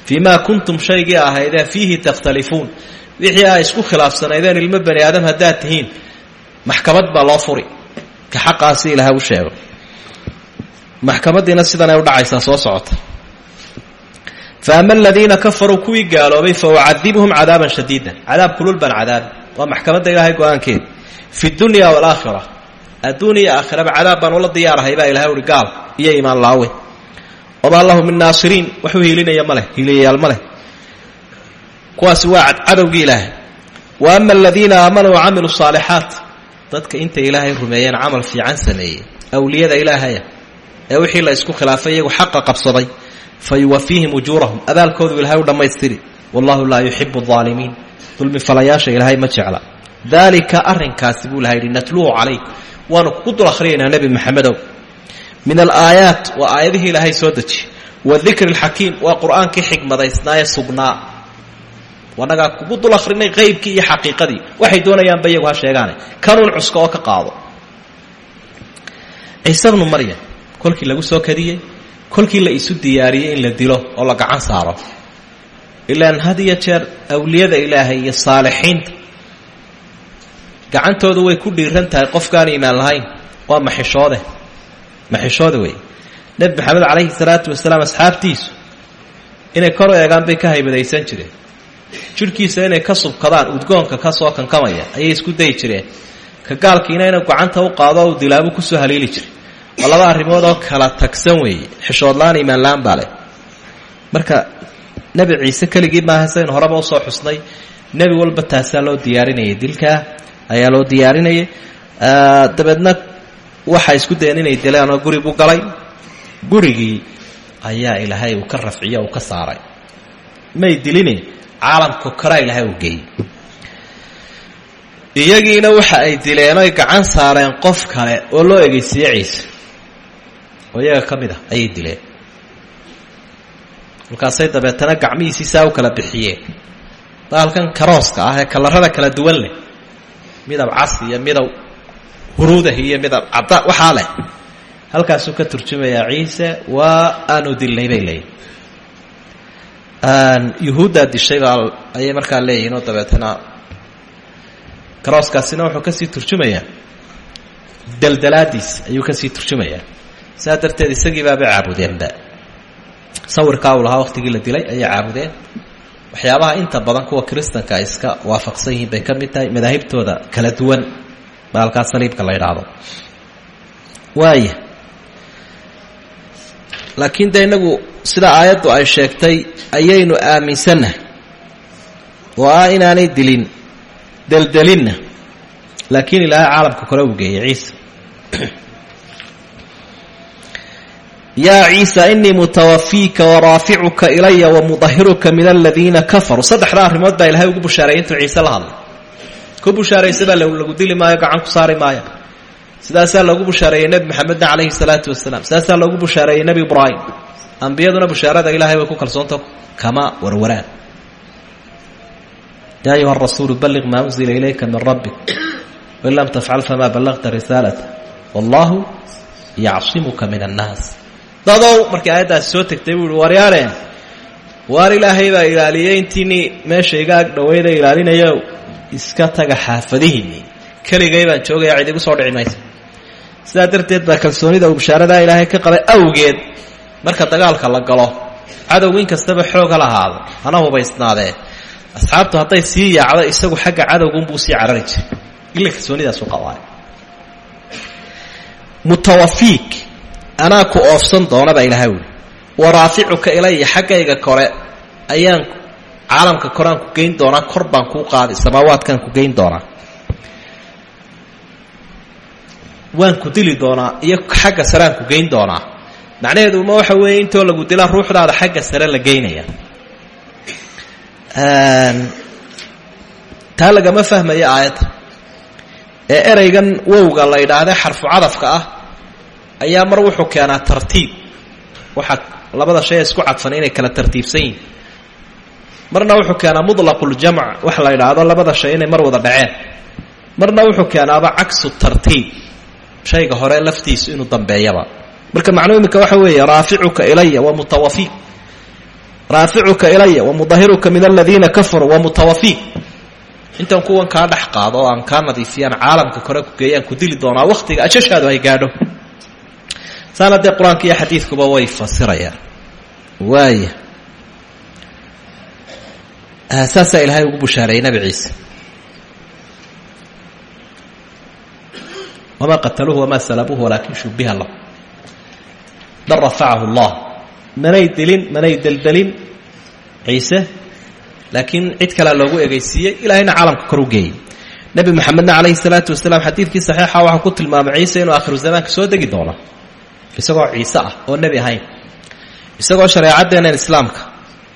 fii maa kuntum shaygii ahaydee fiihi takhtalifuun wixii aa isku khilaafsanaydeen ilmo bani aadam haddaad tihiin maxkamad baa loo furi ka xaqaasi ilaha u sheego maxkamadiina sidanay u dhacaysaa soo socota fa ama aladiina kafaruu kuwii gaaloobay fa ucadibhum cadaaban shadiidan cadaab kulul baan cadaabi waa maxkamadda ilaahay go'aankeeda fi dunya waalaakhira adduun iyo aakhiraba cadaab baan ula diyaarahay baa ilahay uhi gaal iyo imaan laawe wamaa lahu min naasiriin waxuu hiilinaya ma leh hiiliyayaal ma leh kuwaasi waa cadowgii ilaahay wa ama aladiina aamanuu wacamiluu saalixaat dadka intay ilaahay rumeeyeen camal fiican sameeyey awliyada ilaahaya ee wixii la isku khilaafay iyagu xaqa qabsaday fa yuwafiihim ujuurahum abaalkoodu ilahay u dhammaystiri wallahu laa yuxibu aalimiin dulmi falayaasha ilaahay ma jecla daalika arrinkaasi buu ilahay yidhi natluuhu calayk waanu kugu dul akhriyaynaa nebi maxamedow min alaayaat waa aayadihii ilaahay soo deji wa dikri alxakiim waa qur'aankii xikmadaysnaaye sugnaa wanagaa kugu dul akhrinay qaybkii iyo xaqiiqadii waxay doonayaanba iyagu ha sheegaane kanuun cuska oo ka qaado ciise bnu maryam kolkii lagu soo kadiyey kolkii la isu diyaariyey in la dilo oo la gacan saaro. Ilaan had iyo jeer awliyada ilaahay iyo saalixiinta. Gacantoodu way ku dhiiran tahay qofkaan iimaan lahayn. Waa maxishoode. Maxishoode wey nebi maxamed calayhi salaatu wasalaam asxaabtiisu inay kor u eegaan bay ka haybadaysan jireen. Jidhkiisa inay ka subkadaan udgoonka ka soo kankamaya ayay isku dayi jireen. Ka gaalkiina inuu gacanta u qaado uu dilaabu ku soo haliili jiray waa laba arrimood oo kala tagsan weeye xishoodlaan iimaanlaan baa leh. Marka nebi ciise keligii maaha saynu horeba u soo xusnay nebi walba taasaa loo diyaarinayay. Dilkaa ayaa loo diyaarinayay. Dabeedna waxay isku dayeen inay dileen oo guri buu galay. Gurigii ayaa ilaahay uu ka rafciyo uu ka saaray. May dilini caalamka koraa ilaahay uu geeyey. Iyagiina waxa ay dileen oy gacan saareen qof kale oo loo egeysiiye ciise oo iyaga ka mid ayay dileen. Markaasay dabeetana gacmihiisii saa u kala bixiyeen. Daalkan karooska ah ee kalarada kala duwan leh. Midab cas iyo midab huruudah iyo midab cadda waxaa leh. Halkaasuu ka turjumayaa ciise waa aanu dilnay bay leeyihiin yuhuuddaa dishay baa ayay markaa leeyihiin oo dabeetana karooskaasina wuxuu ka sii turjumayaa. Daldalaadiis ayuu ka sii turjumayaa saa darteed isagii baabay caabudeenba sawirkaa uu lahaa waqtigii la dilay ayay caabudeen. Waxyaabaha inta badan kuwa kiristanka ay iska waafaqsan yihiin bay ka mid tahay madaahibtooda kala duwan baalkaa saliibka la yidhaahdo. Waaya laakiin de inagu sida aayaddu ay sheegtay ayaynu aaminsannahay oo ah inaanay dilin deldelinna. Laakiin ilaahay caalamka kore uu geeyey ciise yaa ciisa inii mutawafiika waraaficuka ilaya wamudahiruka min aladiina kafaruu saddexda arrimood baa ilahay ugu bushaareeyay intuu ciise la hadlay. Ku bushaaraysa baa lagu dili maayo gacan ku saari maayo. Sidaasaa loogu bushaareeyey nebi maxamedna calayhi salaatu wasalaam sidaasaa loogu bushaareeyey nebi ibraahim. Ambiyaduna bushaarada ilahay way ku kalsoonta kama warwaraan. Yaa ayuha rasuulu balliq maa unzila ilayka min rabbik wain lam tafcal famaa ballaqta risaalata wallahu yacsimuka min annaas dadow markii aayaddaasi soo tegtay buu ihi waryaareen waar ilaahay baa ilaaliyey intiinii meesha iga ag dhaweyda ilaalinayo iska taga xaafadihiinii keligay baan joogaya cid igu soo dhici sidaa darteed baa kalsoonida uu bishaaradaa ilaahay ka qabay awgeed marka dagaalka la galo cadow in kastaba xooga lahaado hana hubaysnaadee. Asxaabtu hadday sii yaacdo isagu xagga cadowgunbuu sii carari jiray. Ila kalsoonidaasu qabaa mutawafiik anaa ku oofsan doona baa ilaahay wuli wa raaficuka ilaya xaggayga kore ayaan caalamka koreaan ku geyn doonaa kor baan kuu qaaday samaawaadkaan ku geyn doonaa. Waan ku dili doonaa iyo xagga sareaan ku geyn doonaa. Macnaheedu ma waxa weeye intoo lagu dilaa ruuxdaada xagga sare la geynaya. Taa lagama fahmayo aayadda ee ereygan wowga la yidhaahde xarfu cadafka ah ayaa mar wuxuu keenaa tartiib. Waxa labada shay isku cadfan inay kala tartiibsan yihiin marna wuxuu keenaa muطlaquljamc waxa la yidhaahdo labada shay inay mar wada dhaceen. Marna wuxuu keenaaba caksu tartiib. Shayga hore laftiisu inuu dambeeyaba. Marka macnuu iminka waxa weeye raaficuka ilaya wa mutawafiik raaficuka ilaya wa mudahiruka min aladiina kafaruu wa mutawafiik intaan kuwan kaa dhex qaado oo aan kaa nadiifiyaan caalamka kore ku geeyaan ku dili doonaa wakhtiga ajashaadu ay gaadho saana dee qur'aanka iyo xadiidkuba way fasirayaan. Waaya saasaa ilaahay ugu bushaareeyey nabi ciise. Wamaa qataluuhu wamaa salabuuhu walaakin shubiha lahu. Bal rafacahu allah. Manay dilin manay deldelin ciise. Laakiin cid kalea loogu egeysiiyey ilaahayna caalamka kor u geeyey. Nebi moxamedna calayhi salaatu wasalaam xadiidkii saxiixa waxaa ku tilmaamay ciise inuu aakhiru zamaanka soo degi doono isagoo ciise ah oo nebi ahayn isagoo shareecaddeennan islaamka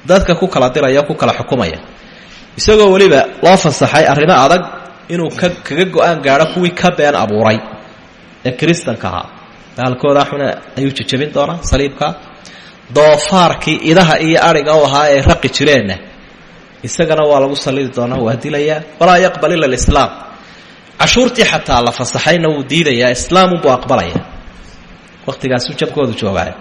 dadka ku kala diraya ku kala xukumaya. Isagoo weliba loo fasaxay arrimo adag inuu ka kaga go'aan gaadho kuwii ka been abuuray ee kiristanka ahaa. Baalkooda xuna ayuu jejabin doonaa saliibka doofaarkii idaha iyo adhiga u ahaa ee raqi jireenna isagana waa lagu sallidi doonaa waa dilayaa. Walaa yaqbal ila alislaam. Cashuurtii xataa la fasaxayna wuu diidayaa islaamunbuu aqbalaya wakhtigaasuu jabkoodu joogaay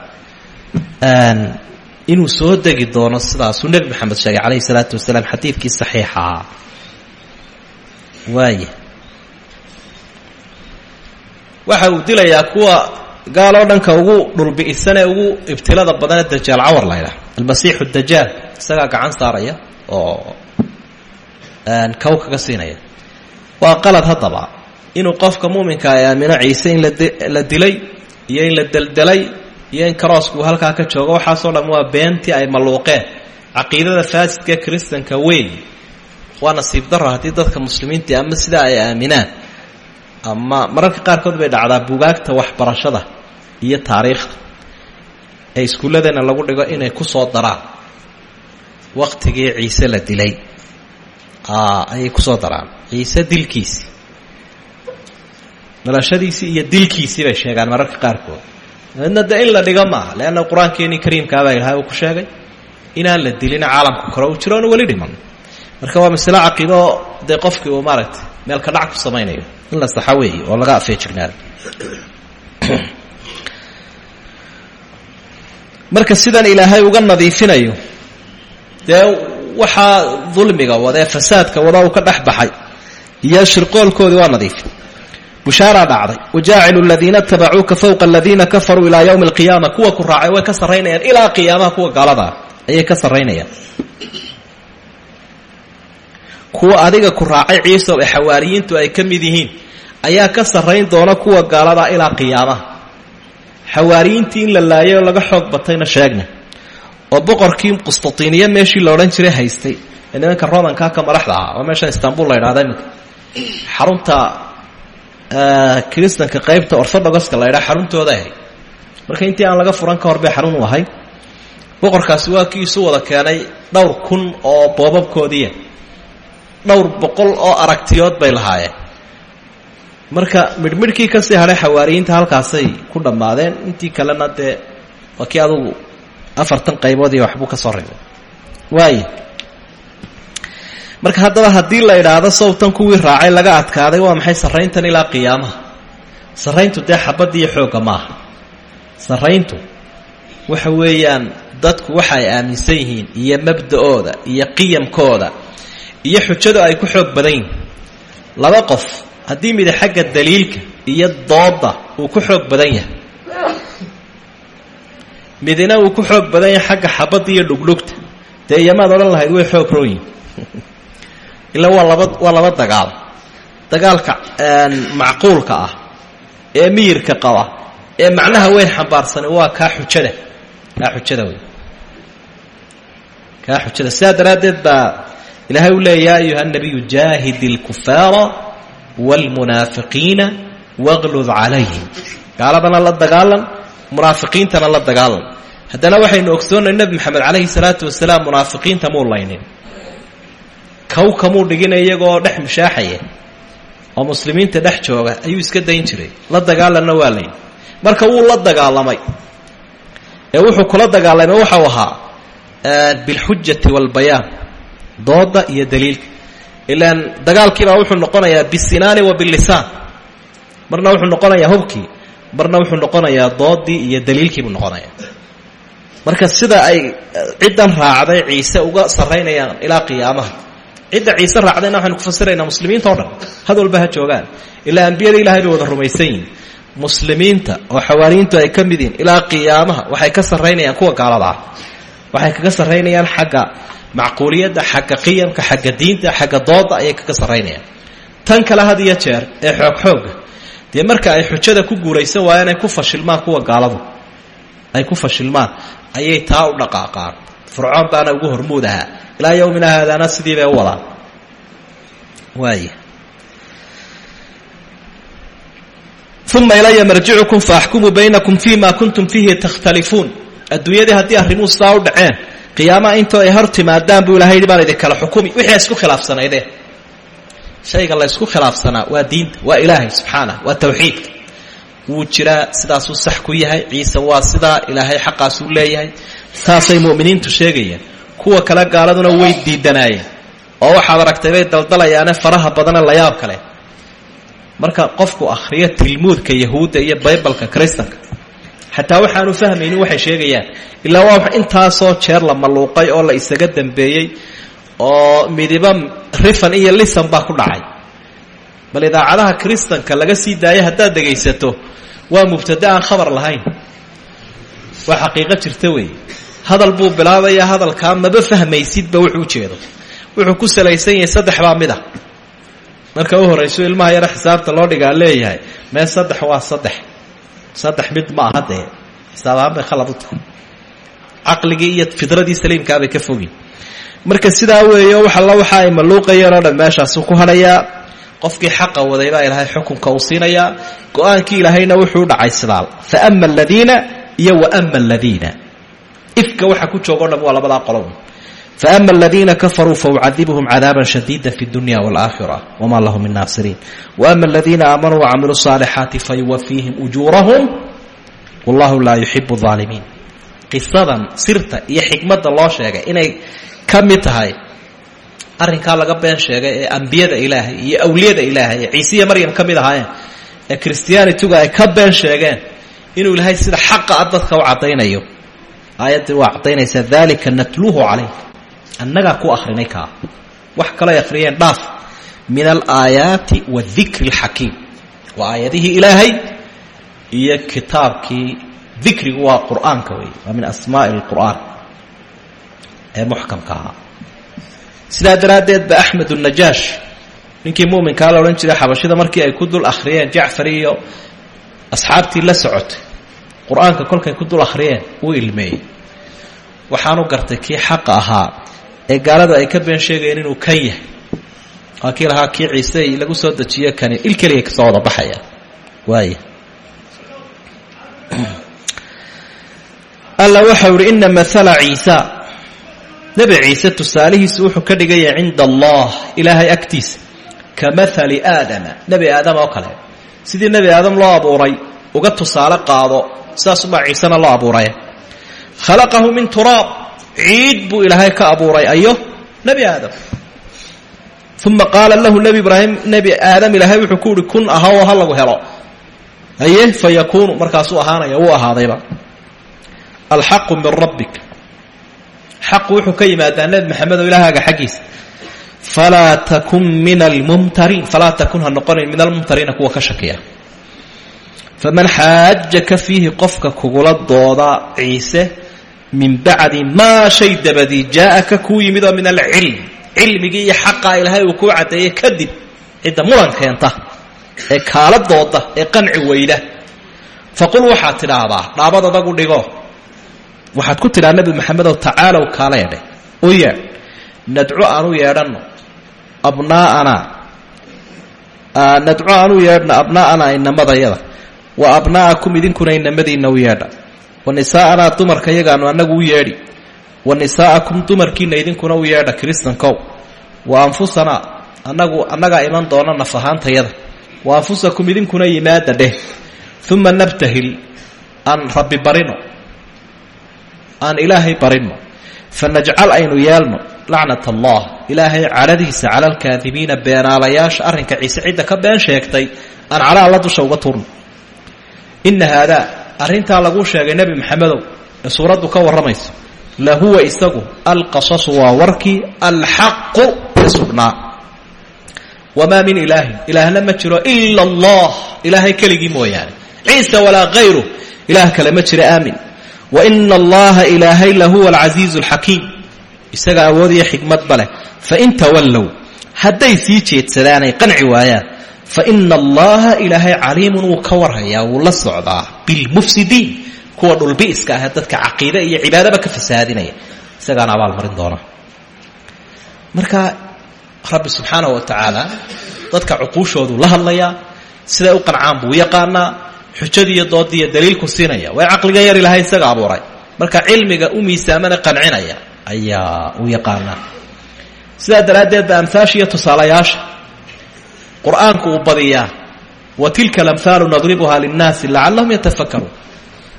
inuu soo degi doono sidaasuu nebi maxamed sheegay calayhi salaatu wasalaam xadiidkii saxiixahaa waaya waxa uu dilayaa kuwa gaaloo dhanka ugu dhulbi'isan ee ugu ibtilada badan ee dajaal cawar la ydhaha almasiixu dajaal isagaa gacan saaraya oo kow kaga siinaya. Waa qalad haddaba inuu qofka muuminka ay aamino ciise in la dilay iyo in la deldelay iyo in karoosku halkaa ka joogo waxaasoo dhan waa beentii ay malluuqeen caqiidada faasidka ee kiristanka weyn waa nasiib daro haddii dadka muslimiintii ama sidaa ay aaminaan. Ama mararka qaarkood bay dhacdaa bugaagta waxbarashada iyo taariikhda ee iskuulladeenna lagu dhigo inay ku soo daraan. Waktigii ciise la dilay. Ayay ku soo daraan. Ciise dilkiisii dhalashadiisii iyo dilkiisii bay sheegaan mararka qaarkood. Dabeedna dee in la dhigo maaha leanna qur'aankeenii kariimkaabaa ilahay uu ku sheegay inaan la dilina caalamka kore uu jiro oona weli dhiman. Marka waa masale caqiido dee qofkii uu maaragtay meel ka dhac ku samaynayo in la saxa weeye oo laga afeejignaado (clears throat) marka sidan ilaahay uga nadiifinayo dee waxaa dulmiga wada ee fasaadka wada uu ka dhex baxay iyo shirqoolkoodii waa nadiifin bushaaraa dhacday. Wajaacilu aladiina tabacuuka fowqa aladiina kafaruu ilaa yowmi alqiyaama kuwa ku raacay way ka sarraynayaan. Ilaa qiyaamaha kuwa gaaladaa ayay ka sarraynayaan. Kuwa adiga ku raacay ciisow ee xawaariyiintu ay ka mid yihiin ayaa ka sarrayn doona kuwa gaaladaa ilaa qiyaamaha. Xawaariyiintii in la laayay oo laga xoog batayna sheegna. Oo boqorkii qustatiiniya meeshii la odhan jiray haystay nimanka romanka ka madaxda ahaa. Oo meeshan istanbul la ydhahda iminka. Xarunta kiristanka qaybta orthodogoska la ydhaha xaruntooda ahayd marka intii aan laga furan ka hor bay xarun u ahay. Boqorkaasi waa kii isu wada keenay dhowr kun oo boobabkoodiiya dhowr boqol oo aragtiyood bay lahaayeen. Marka midhmidhkii ka sii hadhay xawaariyiinta halkaasay ku dhammaadeen intii kalena dee waa kii adugu afartan qaybood iyo waxbuu ka soo reebay. Waaya marka haddaba haddii la idhaahdo sawtan kuwii raacay laga adkaaday waa maxay sarrayntan ilaa qiyaamaha? Sarrayntu dee xabadda iyo xoogga maaha. Sarrayntu waxa weeyaan dadku waxa ay aaminsan yihiin iyo mabda'ooda iyo qiyamkooda iyo xujadu ay ku xoog badan yihiin. Laba qof haddii mida xagga daliilka iyo doodda uu ku xoog badan yahay midina uu ku xoog badan yahay xagga xabadda iyo dhugdhugta dee iyamaad odhan lahayd way xoog rooyin (laughs) ila waa laba waa laba dagaal dagaalka macquulka ah ee miyirka qaba ee macnaha weyn xambaarsani waa kaa xujada kaa xujada wey kaa xujada sidaa daraaddeed baa ilaahay u leeya ya ayuha nabiyu jaahid اlkufaara wاlmunaafiqiina wاglud calayhim gaaladana la dagaalan munaafiqiintana la dagaalam haddana waxaynu ogsoonnay nebi maxamed calayhi salaatu wasalaam munaafiqiinta muu laynin kow kamuu dhigina iyagoo dhex mushaaxaya oo muslimiinta dhex jooga ayuu iska dayn jiray. La dagaalanna waa layn. Marka wuu la dagaalamay. Ee wuxuu kula dagaalamay waxau ahaa bilxujati waalbayaan dooda iyo daliilka. Ilaan dagaalkiibaa wuxuu noqonayaa bisinaani wa bilisaan marna wuxuu noqonayaa hubkii marna wuxuu noqonayaa doodii iyo daliilkiibuu noqonayaa. Marka sida ay ciddan raacday ciise uga sarraynayaan ilaa qiyaamaha cidda ciise raacdayna waxaynu ku fasiraynaa muslimiinta o dhan. Had walba ha joogaan. Ilaa ambiyada ilahay bay wada rumaysan yihiin muslimiinta oo xawaariyiintu ay ka mid yihiin ilaa qiyaamaha waxay ka sarraynayaan kuwa gaalada ah. Waxay kaga sarraynayaan xagga macquuliyadda xagga qiyamka xagga diinta xagga dooda ayay kaga sarraynayaan. Tan kale had iyo jeer ee xoog xooga dee marka ay xujada ku guulaysan waayeen ay ku fashilmaan kuwa gaaladu. Ay ku fashilmaan ayay taa u dhaqaaqaan fircoon baana ugu hormuud ahaa ilaa yowmina haadaana sidii bay u wadaan waaya uma ilaya marjicukum faaxkumuu baynakum fima kuntum fiihi takhtalifuun. Adduunyadii haddii arrimuhu sidaa u dhaceen qiyaamaha intoo ay hor timaadaan buu ilahay baan idin kala xukumi. Wixii isku khilaafsanaydeen shayga la ysku khilaafsanaa waa diinta waa ilaahay subxaanah waa tawxiidka wuu jiraa sidaasuu sax ku yahay. Ciise waa sidaa ilaahay xaqaasuu leeyahay saasay mu'miniintu sheegayeen. Kuwa kale gaaladuna way diidanaayeen oo waxaad aragtay bay daldalayaane faraha badane layaab kale. Marka qofku akhriyo tilmuudka yahuudda iyo baybalka kristanka xataa waxaanu fahmaynin waxay sheegayaan ilaa waa intaasoo jeer la malluuqay oo la isaga dambeeyey oo midiba rifan iyo lisan baa ku dhacay. Bal idaacadaha kristanka laga sii daaya haddaad dhegaysato waa mubtada aan khabar lahayn. Waa xaqiiqo jirta weeye hadal buu bilaabayaa hadalkaa maba fahmaysidba wuxuu ujeedo wuxuu ku salaysan yahay saddex baa mid a marka u horrayso ilmaha yaro xisaabta loo dhigaa leeyahay mee saddex waa saddex. Saddex mid ma aha dee. Xisaab ahaan iyo fidradii saliimkaabay ka fogin. Marka sidaa weeyo wax alla waxa ay malluuqayeen oo dhan meeshaasuu ku hadhayaa qofkii xaqa waday baa ilaahay xukunka uu siinayaa go'aankii ilaahayna wuxuu dhacay sidaal. Fa ama aladiina iyo wa ama aladiina ifka waxa ku joogo dhan waa labadaa qolo faama aladiina kafaruu faucadibhum cadaaba shadiida fi dunya walaakhira wamaa lahum min naasiriin waama aladiina aamanuu wacamiluu saalixaati fayuwafiihim ujuurahum wallahu laa yuxibu aalimiin qisadan sirta iyo xikmadda loo sheegay inay ka mid laga been sheegay ee ambiyada ilaahay iyo awliyada ilaahay ee maryam ka ee christianituga ay ka been sheegeen inuu ilaahay sida xaqa ah dadka u caddaynayo aayaddii waa caddaynaysaa dalika natluuhu calayk annagaa ku akhrinay kaa wax kaloo akhriyeen dhaaf. Min alaayaati wadikri اlxakiim waa aayadihii ilaahay iyo kitaabkii dikrigu waa qur'aanka wey waa min asmaa'i اlqur'aan ee muxkamka ahaa. Sidaa daraaddeed ba axmed unajaash ninkii muminkaa la odhan jiray xabashida markii ay ku dul akhriyeen jacfar iyo la socotay qur'aanka kolkay ku dul akhriyeen wuu ilmeeyey. Waxaanu gartay kii xaqa ahaa ee gaaladu ay ka been sheegayeen inuu kan yahay. Waa kii lahaa kii ciise lagu soo dejiye kani il keliya ka soo wada baxaya. Waaya (clears throat) alla waxau ihi ina maala ciisa. Nebi ciise tusaalihiisu wuxuu ka dhigaya cinda allah ilaahay agtiisa ka maali aadama nebi aadam oo kale. Sidii nebi aadam loo abuuray uga tusaale qaado sidaasubaa ciisena loo abuuray khalaqahu min turaab ciid buu ilaahay ka abuuray. Ayo nebi aadam. Uma qaala lahu nebi ibraahim nebi aadam ilaahay wuxuu ku uhi kun aha oo ha lagu helo. Aye fa markaasuu ahaanaya wuu ahaadayba. Alxaqu min rabbik. Xaqu wuxuu ka yimaadaa nebi maxamed oo ilaahaaga xaggiisa. Falaa takun min almumtariin falaa takun ha noqonayn min almumtariina kuwa ka shakiya faman xaajaka fiihi qofka kugula dooda ciise min bacdi maa shay dabadii jaaaka kuu yimid min alcilm cilmigii iyo xaqaa ilaahay uu kuu caddeeyey kadib cidda muran keenta ee kaala dooda ee qanci weyda faqul waxaad tidhaahdaa dhaabad adagu dhigo waxaad ku tidhaa nebi maxamedow tacaalow kaala yadhe u yeedh nadcu aanu yeedhanno abnaa'anaa nadcu aanu yeedhno abnaa'anaa inamadayada wa abna'akum idinkuna inamadiinna u yeedha. Wa nisaa'anaa dumarka yagaanu annagu u yeedhi. Wa nisaa'akum dumarkiinna idinkuna u yeedha kiristankow. Wa anfusanaa annagu annagaa iman doona naf wa anfusakum idinkuna yimaada dheh. Uma nabtahil aan rabbi barino. Aan ilaahay barino. Fanajcal aynu yeelno lacnat allah ilaahay cadhadiisa cala alkaadibiina beenaalayaasha arrinka ciise cidda ka been sheegtay aan cadha alla dusha uga turno inna haadaa arrintaa laguu sheegay nebi maxamedow ee suuraddu ka warramayso. Lahuwa isagu alqasasu waa warkii alxaqu ee sugnaa. Wamaa min ilaahin ilaahna ma jiro ila allah ilaahay keligii mooyaane. Ciisa walaa hayru ilaah kale ma jiro aamin. Wa ina allaha ilaahay lahuwa alcasiizu alxakiim isaga awood iyo xikmadba leh. Fain tawallow hadday sii jeedsadaanay qanci waayaan fa ina allaha ilaahay caliimun wuu ka warhayaa wuu la socdaa. Bilmufsidiin kuwa dhulbi'iska ahee dadka caqiide iyo cibaadaba ka fasaadinaya. Isagaana abaalmarin doona. Marka rabbi subxaanahu wa tacaala dadka cuquushoodu la hadlayaa siday u qancaan buu yaqaanaa xujadii iyo doodii iyo daliilku siinaya. Way caqliga yar ilahay isaga abuuray. Marka cilmiga u miisaamana qancinaya ayaa u yaqaanaa. Sidaa daraaddeed ba amhaasha iyo tusaalayaasha qur'aanku uu badiyaa. Wa tilka alamhaalu nadribuha linnaasi lacallahum yatafakaruun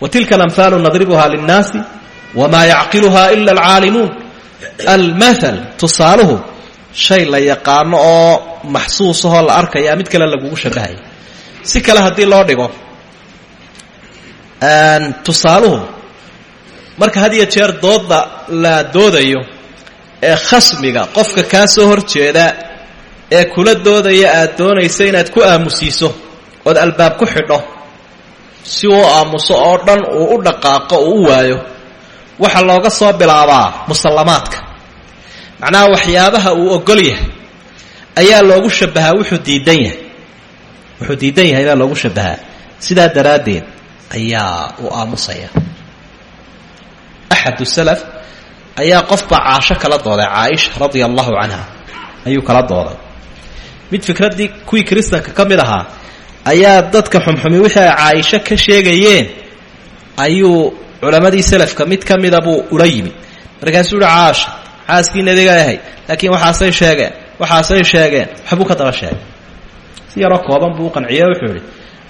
wa tilka alamhaalu nadribuha linnaasi wamaa yacqiluha ila alcaalimuun almathal tusaaluhu shay la yaqaano oo maxsuusahoo la arkaya mid kale lagugu shabahaya si kale haddii loo dhigo tusaaluhu marka had jeer doodda la doodayo ee khasmiga qofka kaa soo hor jeeda ee kula doodaya aad doonaysa inaad ku aamusiiso ood albaab ku xidho si uu aamuso oo dhan uu u dhaqaaqo uu u waayo waxaa looga soo bilaabaa musallamaadka. Macnaha waxyaabaha uu ogol yahay ayaa loogu shabahaa wuxuu diidan yahay. Wuxuu diidan yahay baa loogu shabahaa sidaa daraaddeed ayaa uu aamusaya. Axadu salaf ayaa qofbaa caasho kala dooday caaisha radia allahu canha ayuu kala dooday mid fikraddii kuwii kiristanka ka mid ahaa ayaa dadka xumxumi wixii ay caaisho ka sheegayeen ayuu culammadii salafka mid ka mida buu ula yimid. Markaasuu uhi caasha xaaskii nabiga ahay laakiin waxaasay sheegeen waxaasay sheegeen waxbuu ka daba sheegay. Si yaroo kooban buu u qanciye wuxuu idhi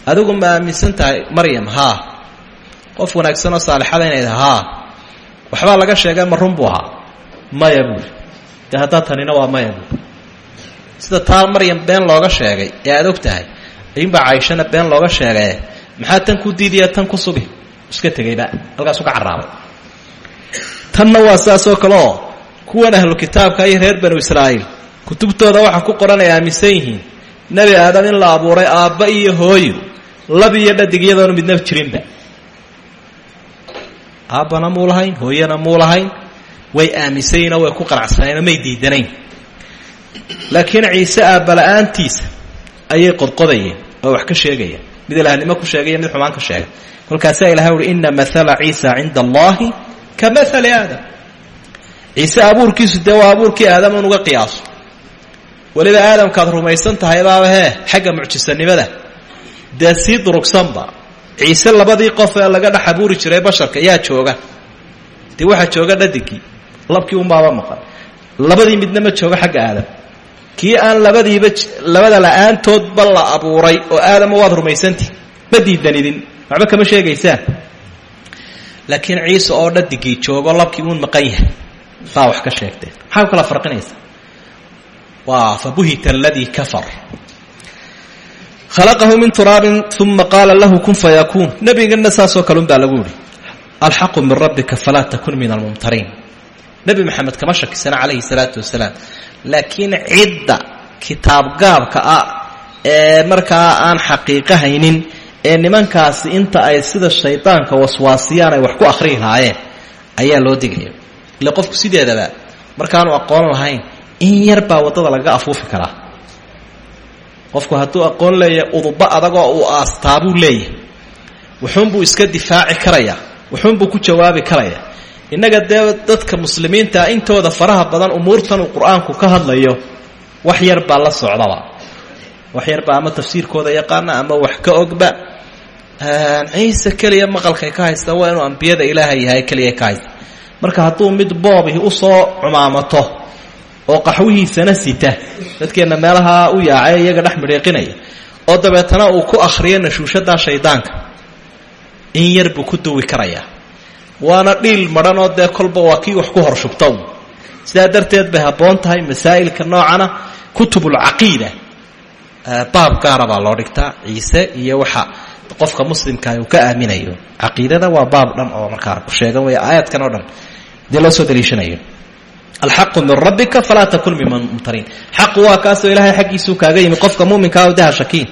adigu ma aaminsan tahay maryam haa. Qof wanaagsanoo saalixada inayd haa. Waxbaa laga sheegay ma run buu ahaa. Maya buuri dee haddaa tanina waa maya buuri sida taa maryam been looga sheegay ee aad og tahay ayuunbaa caaishana been looga sheegaye maxaa tan ku diidiya tan ku sugi? Iska tegayba. Halkaasu ka carraabay. Tanna waa saasoo kale oo kuwan ahlu kitaabka iyo reer banu israa'iil kutubtooda waxaa ku qoran ay aaminsan yihiin nebi aadam in la abuuray aabba iyo hooyo lab iyo dhadig iyadoonu midna jirinba. Aabbana muu lahayn hooyana muu lahayn way aaminsanyiinoo way ku qanacsanayeenoo may diidanayn laakiin ciise aabbala'aantiisa ayay qodqodayeen oo wax ka sheegayeen. Mid ilaahnimo ku sheegaya mid xumaan ka sheegay. Kolkaasaa ilahay uhi ina maala ciisa cinda allahi ka maali aadam. Ciise abuurkiisu dee waa abuurkii aadam un uga qiyaaso. Weliba aadamkaad rumaysan tahay baaba xagga mucjisanimada. Dee sii durugsanba. Ciise labadii qof ee laga dhex abuuri jiray basharka yaa jooga. Dee waxaa jooga dhadigii labkii unbaaba maqan. Labadii midna ma joogo xagga aadam kii aan labadiiba labada la'aantoodba la abuuray oo aadama waad rumaysantihi ma diidanidin. Waxba kama sheegaysaan. Laakiin ciise oo dhadigii joogo labkii uun maqan yahay. Baa wax ka sheegteen maxaa kala farqinaysa? Waa fabuhita aladii kafar. Khalaqahu min turaabin uma qaala lahu kun fayakuun nebigana saasoo kale un baa lagu yihi alxaqu min rabbika falaa takun min almumtariin. Nebi maxamed kama shakisana calayhi salaatu wasalaam laakiin cidda kitaabgaabka ah ee markaa aan xaqiiqo haynin ee nimankaasi inta ay sida shaydaanka waswaasiyaan ay wax ku akhriyi lahaayeen ayaa loo digaya ile qofku sideedaba markaanu aqoon lahayn in yar baa waddada lagaga afuufi karaa. Qofku hadduu aqoon leeyahay uduba adagoo uu aastaa buu leeyahay. Wuxuunbuu iska difaaci karayaa wuxuunbuu ku jawaabi karayaa innaga dee dadka muslimiintaa intooda faraha badan umuurtan uu qur'aanku ka hadlayo wax yar baa la socdaba. Wax yar baa ama tafsiirkooda yaqaana ama wax ka ogba. Ciise keliya maqalkay ka haysta waa inuu ambiyada ilaahay yahay keliya ka haysta. Marka hadduu mid boobihi u soo cumaamato oo qaxwihiisana sita dadkeenna meelaha u yaacay iyaga dhex midhiiqinaya oo dabeetana uu ku akhriyo nashuushadaa shaydaanka in yar buu ku duwi karayaa waana dhiil madhan oo dee kolba waa kii wax ku hor shubta sidaa darteed bay habboon tahay masaa'ilka noocana kutubulcaqiida baab gaara baa loo dhigtaa ciise iyo waxa qofka muslimkaa uu ka aaminayo. Caqiidada waa baab dhan oo markaa ku sheegan wey aayadkan oo dhan dee loo soo daliishanayo alxaqu min rabbika falaa takun miman mumtariin. Xaqu waa kaasoo ilaahay xaggiisuu kaaga yimi qofka muminkaa daha shakiin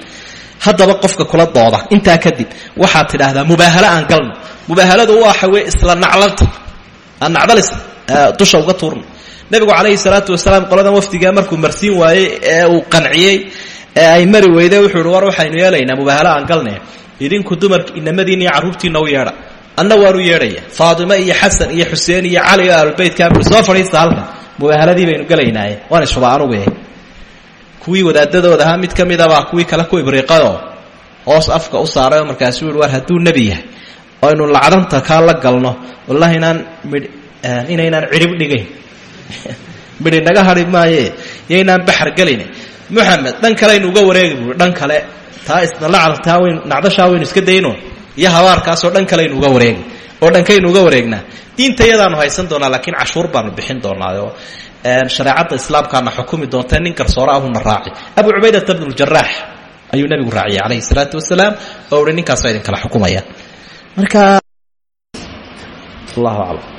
haddaba qofka kula dooda. Intaa kadib waxaad tidhaahdaa mubaahalo aan galno mubaahaladu waxa weye isla naclalta aan dusha uga tuurno. Nebigu calayhi salaatu wasalaam qoladan wafdigaa markuu marsiin waayey ee uu qanciyey ee ay mari weyde wuxuu war waxaynu yeelaynaa mubaahalo aan galne idinku dumarki inamadiina iyo carruurtiina u yeedha. Anna waanu yeedhaya. Faatime iyo xasan iyo xuseen iyo cali oo ahlulbeytka bui soo fadhiista halka mubaahaladii baynu gelaynaaye waan ishuba anugu kuwii wadaadadooda ahaa mid ka midabaa kuwii kale ku hoos afka u saaray oo markaasuu war hadduu nebi yahay oo aynu lacdanta kaa la galno. Wallahi inaan midh inaynaan cidhib dhigayn (laughs) midhi naga hadhi maaye yaynaan baxar gelin moxamed dhan kaleaynu uga wareegi dhan kale taa isna lacda taa wayn nacdashaa waynu iska dayno. Iyo habaarkaasoo dhan kaleaynu uga wareegi oo dhankaynu uga wareegnaa diinta haysan doonaa laakiin cashuur baanu bixin doonaa oo shareecadda islaamkaana xukumi doonta nin garsoore ahuna raaci. Abu cubaydata bnu ljaraax ayuu nebigu raaciyay calayhi salaatu wasalaam oo uhi ninkaasoo idinkala xukumaya marka allahu aclam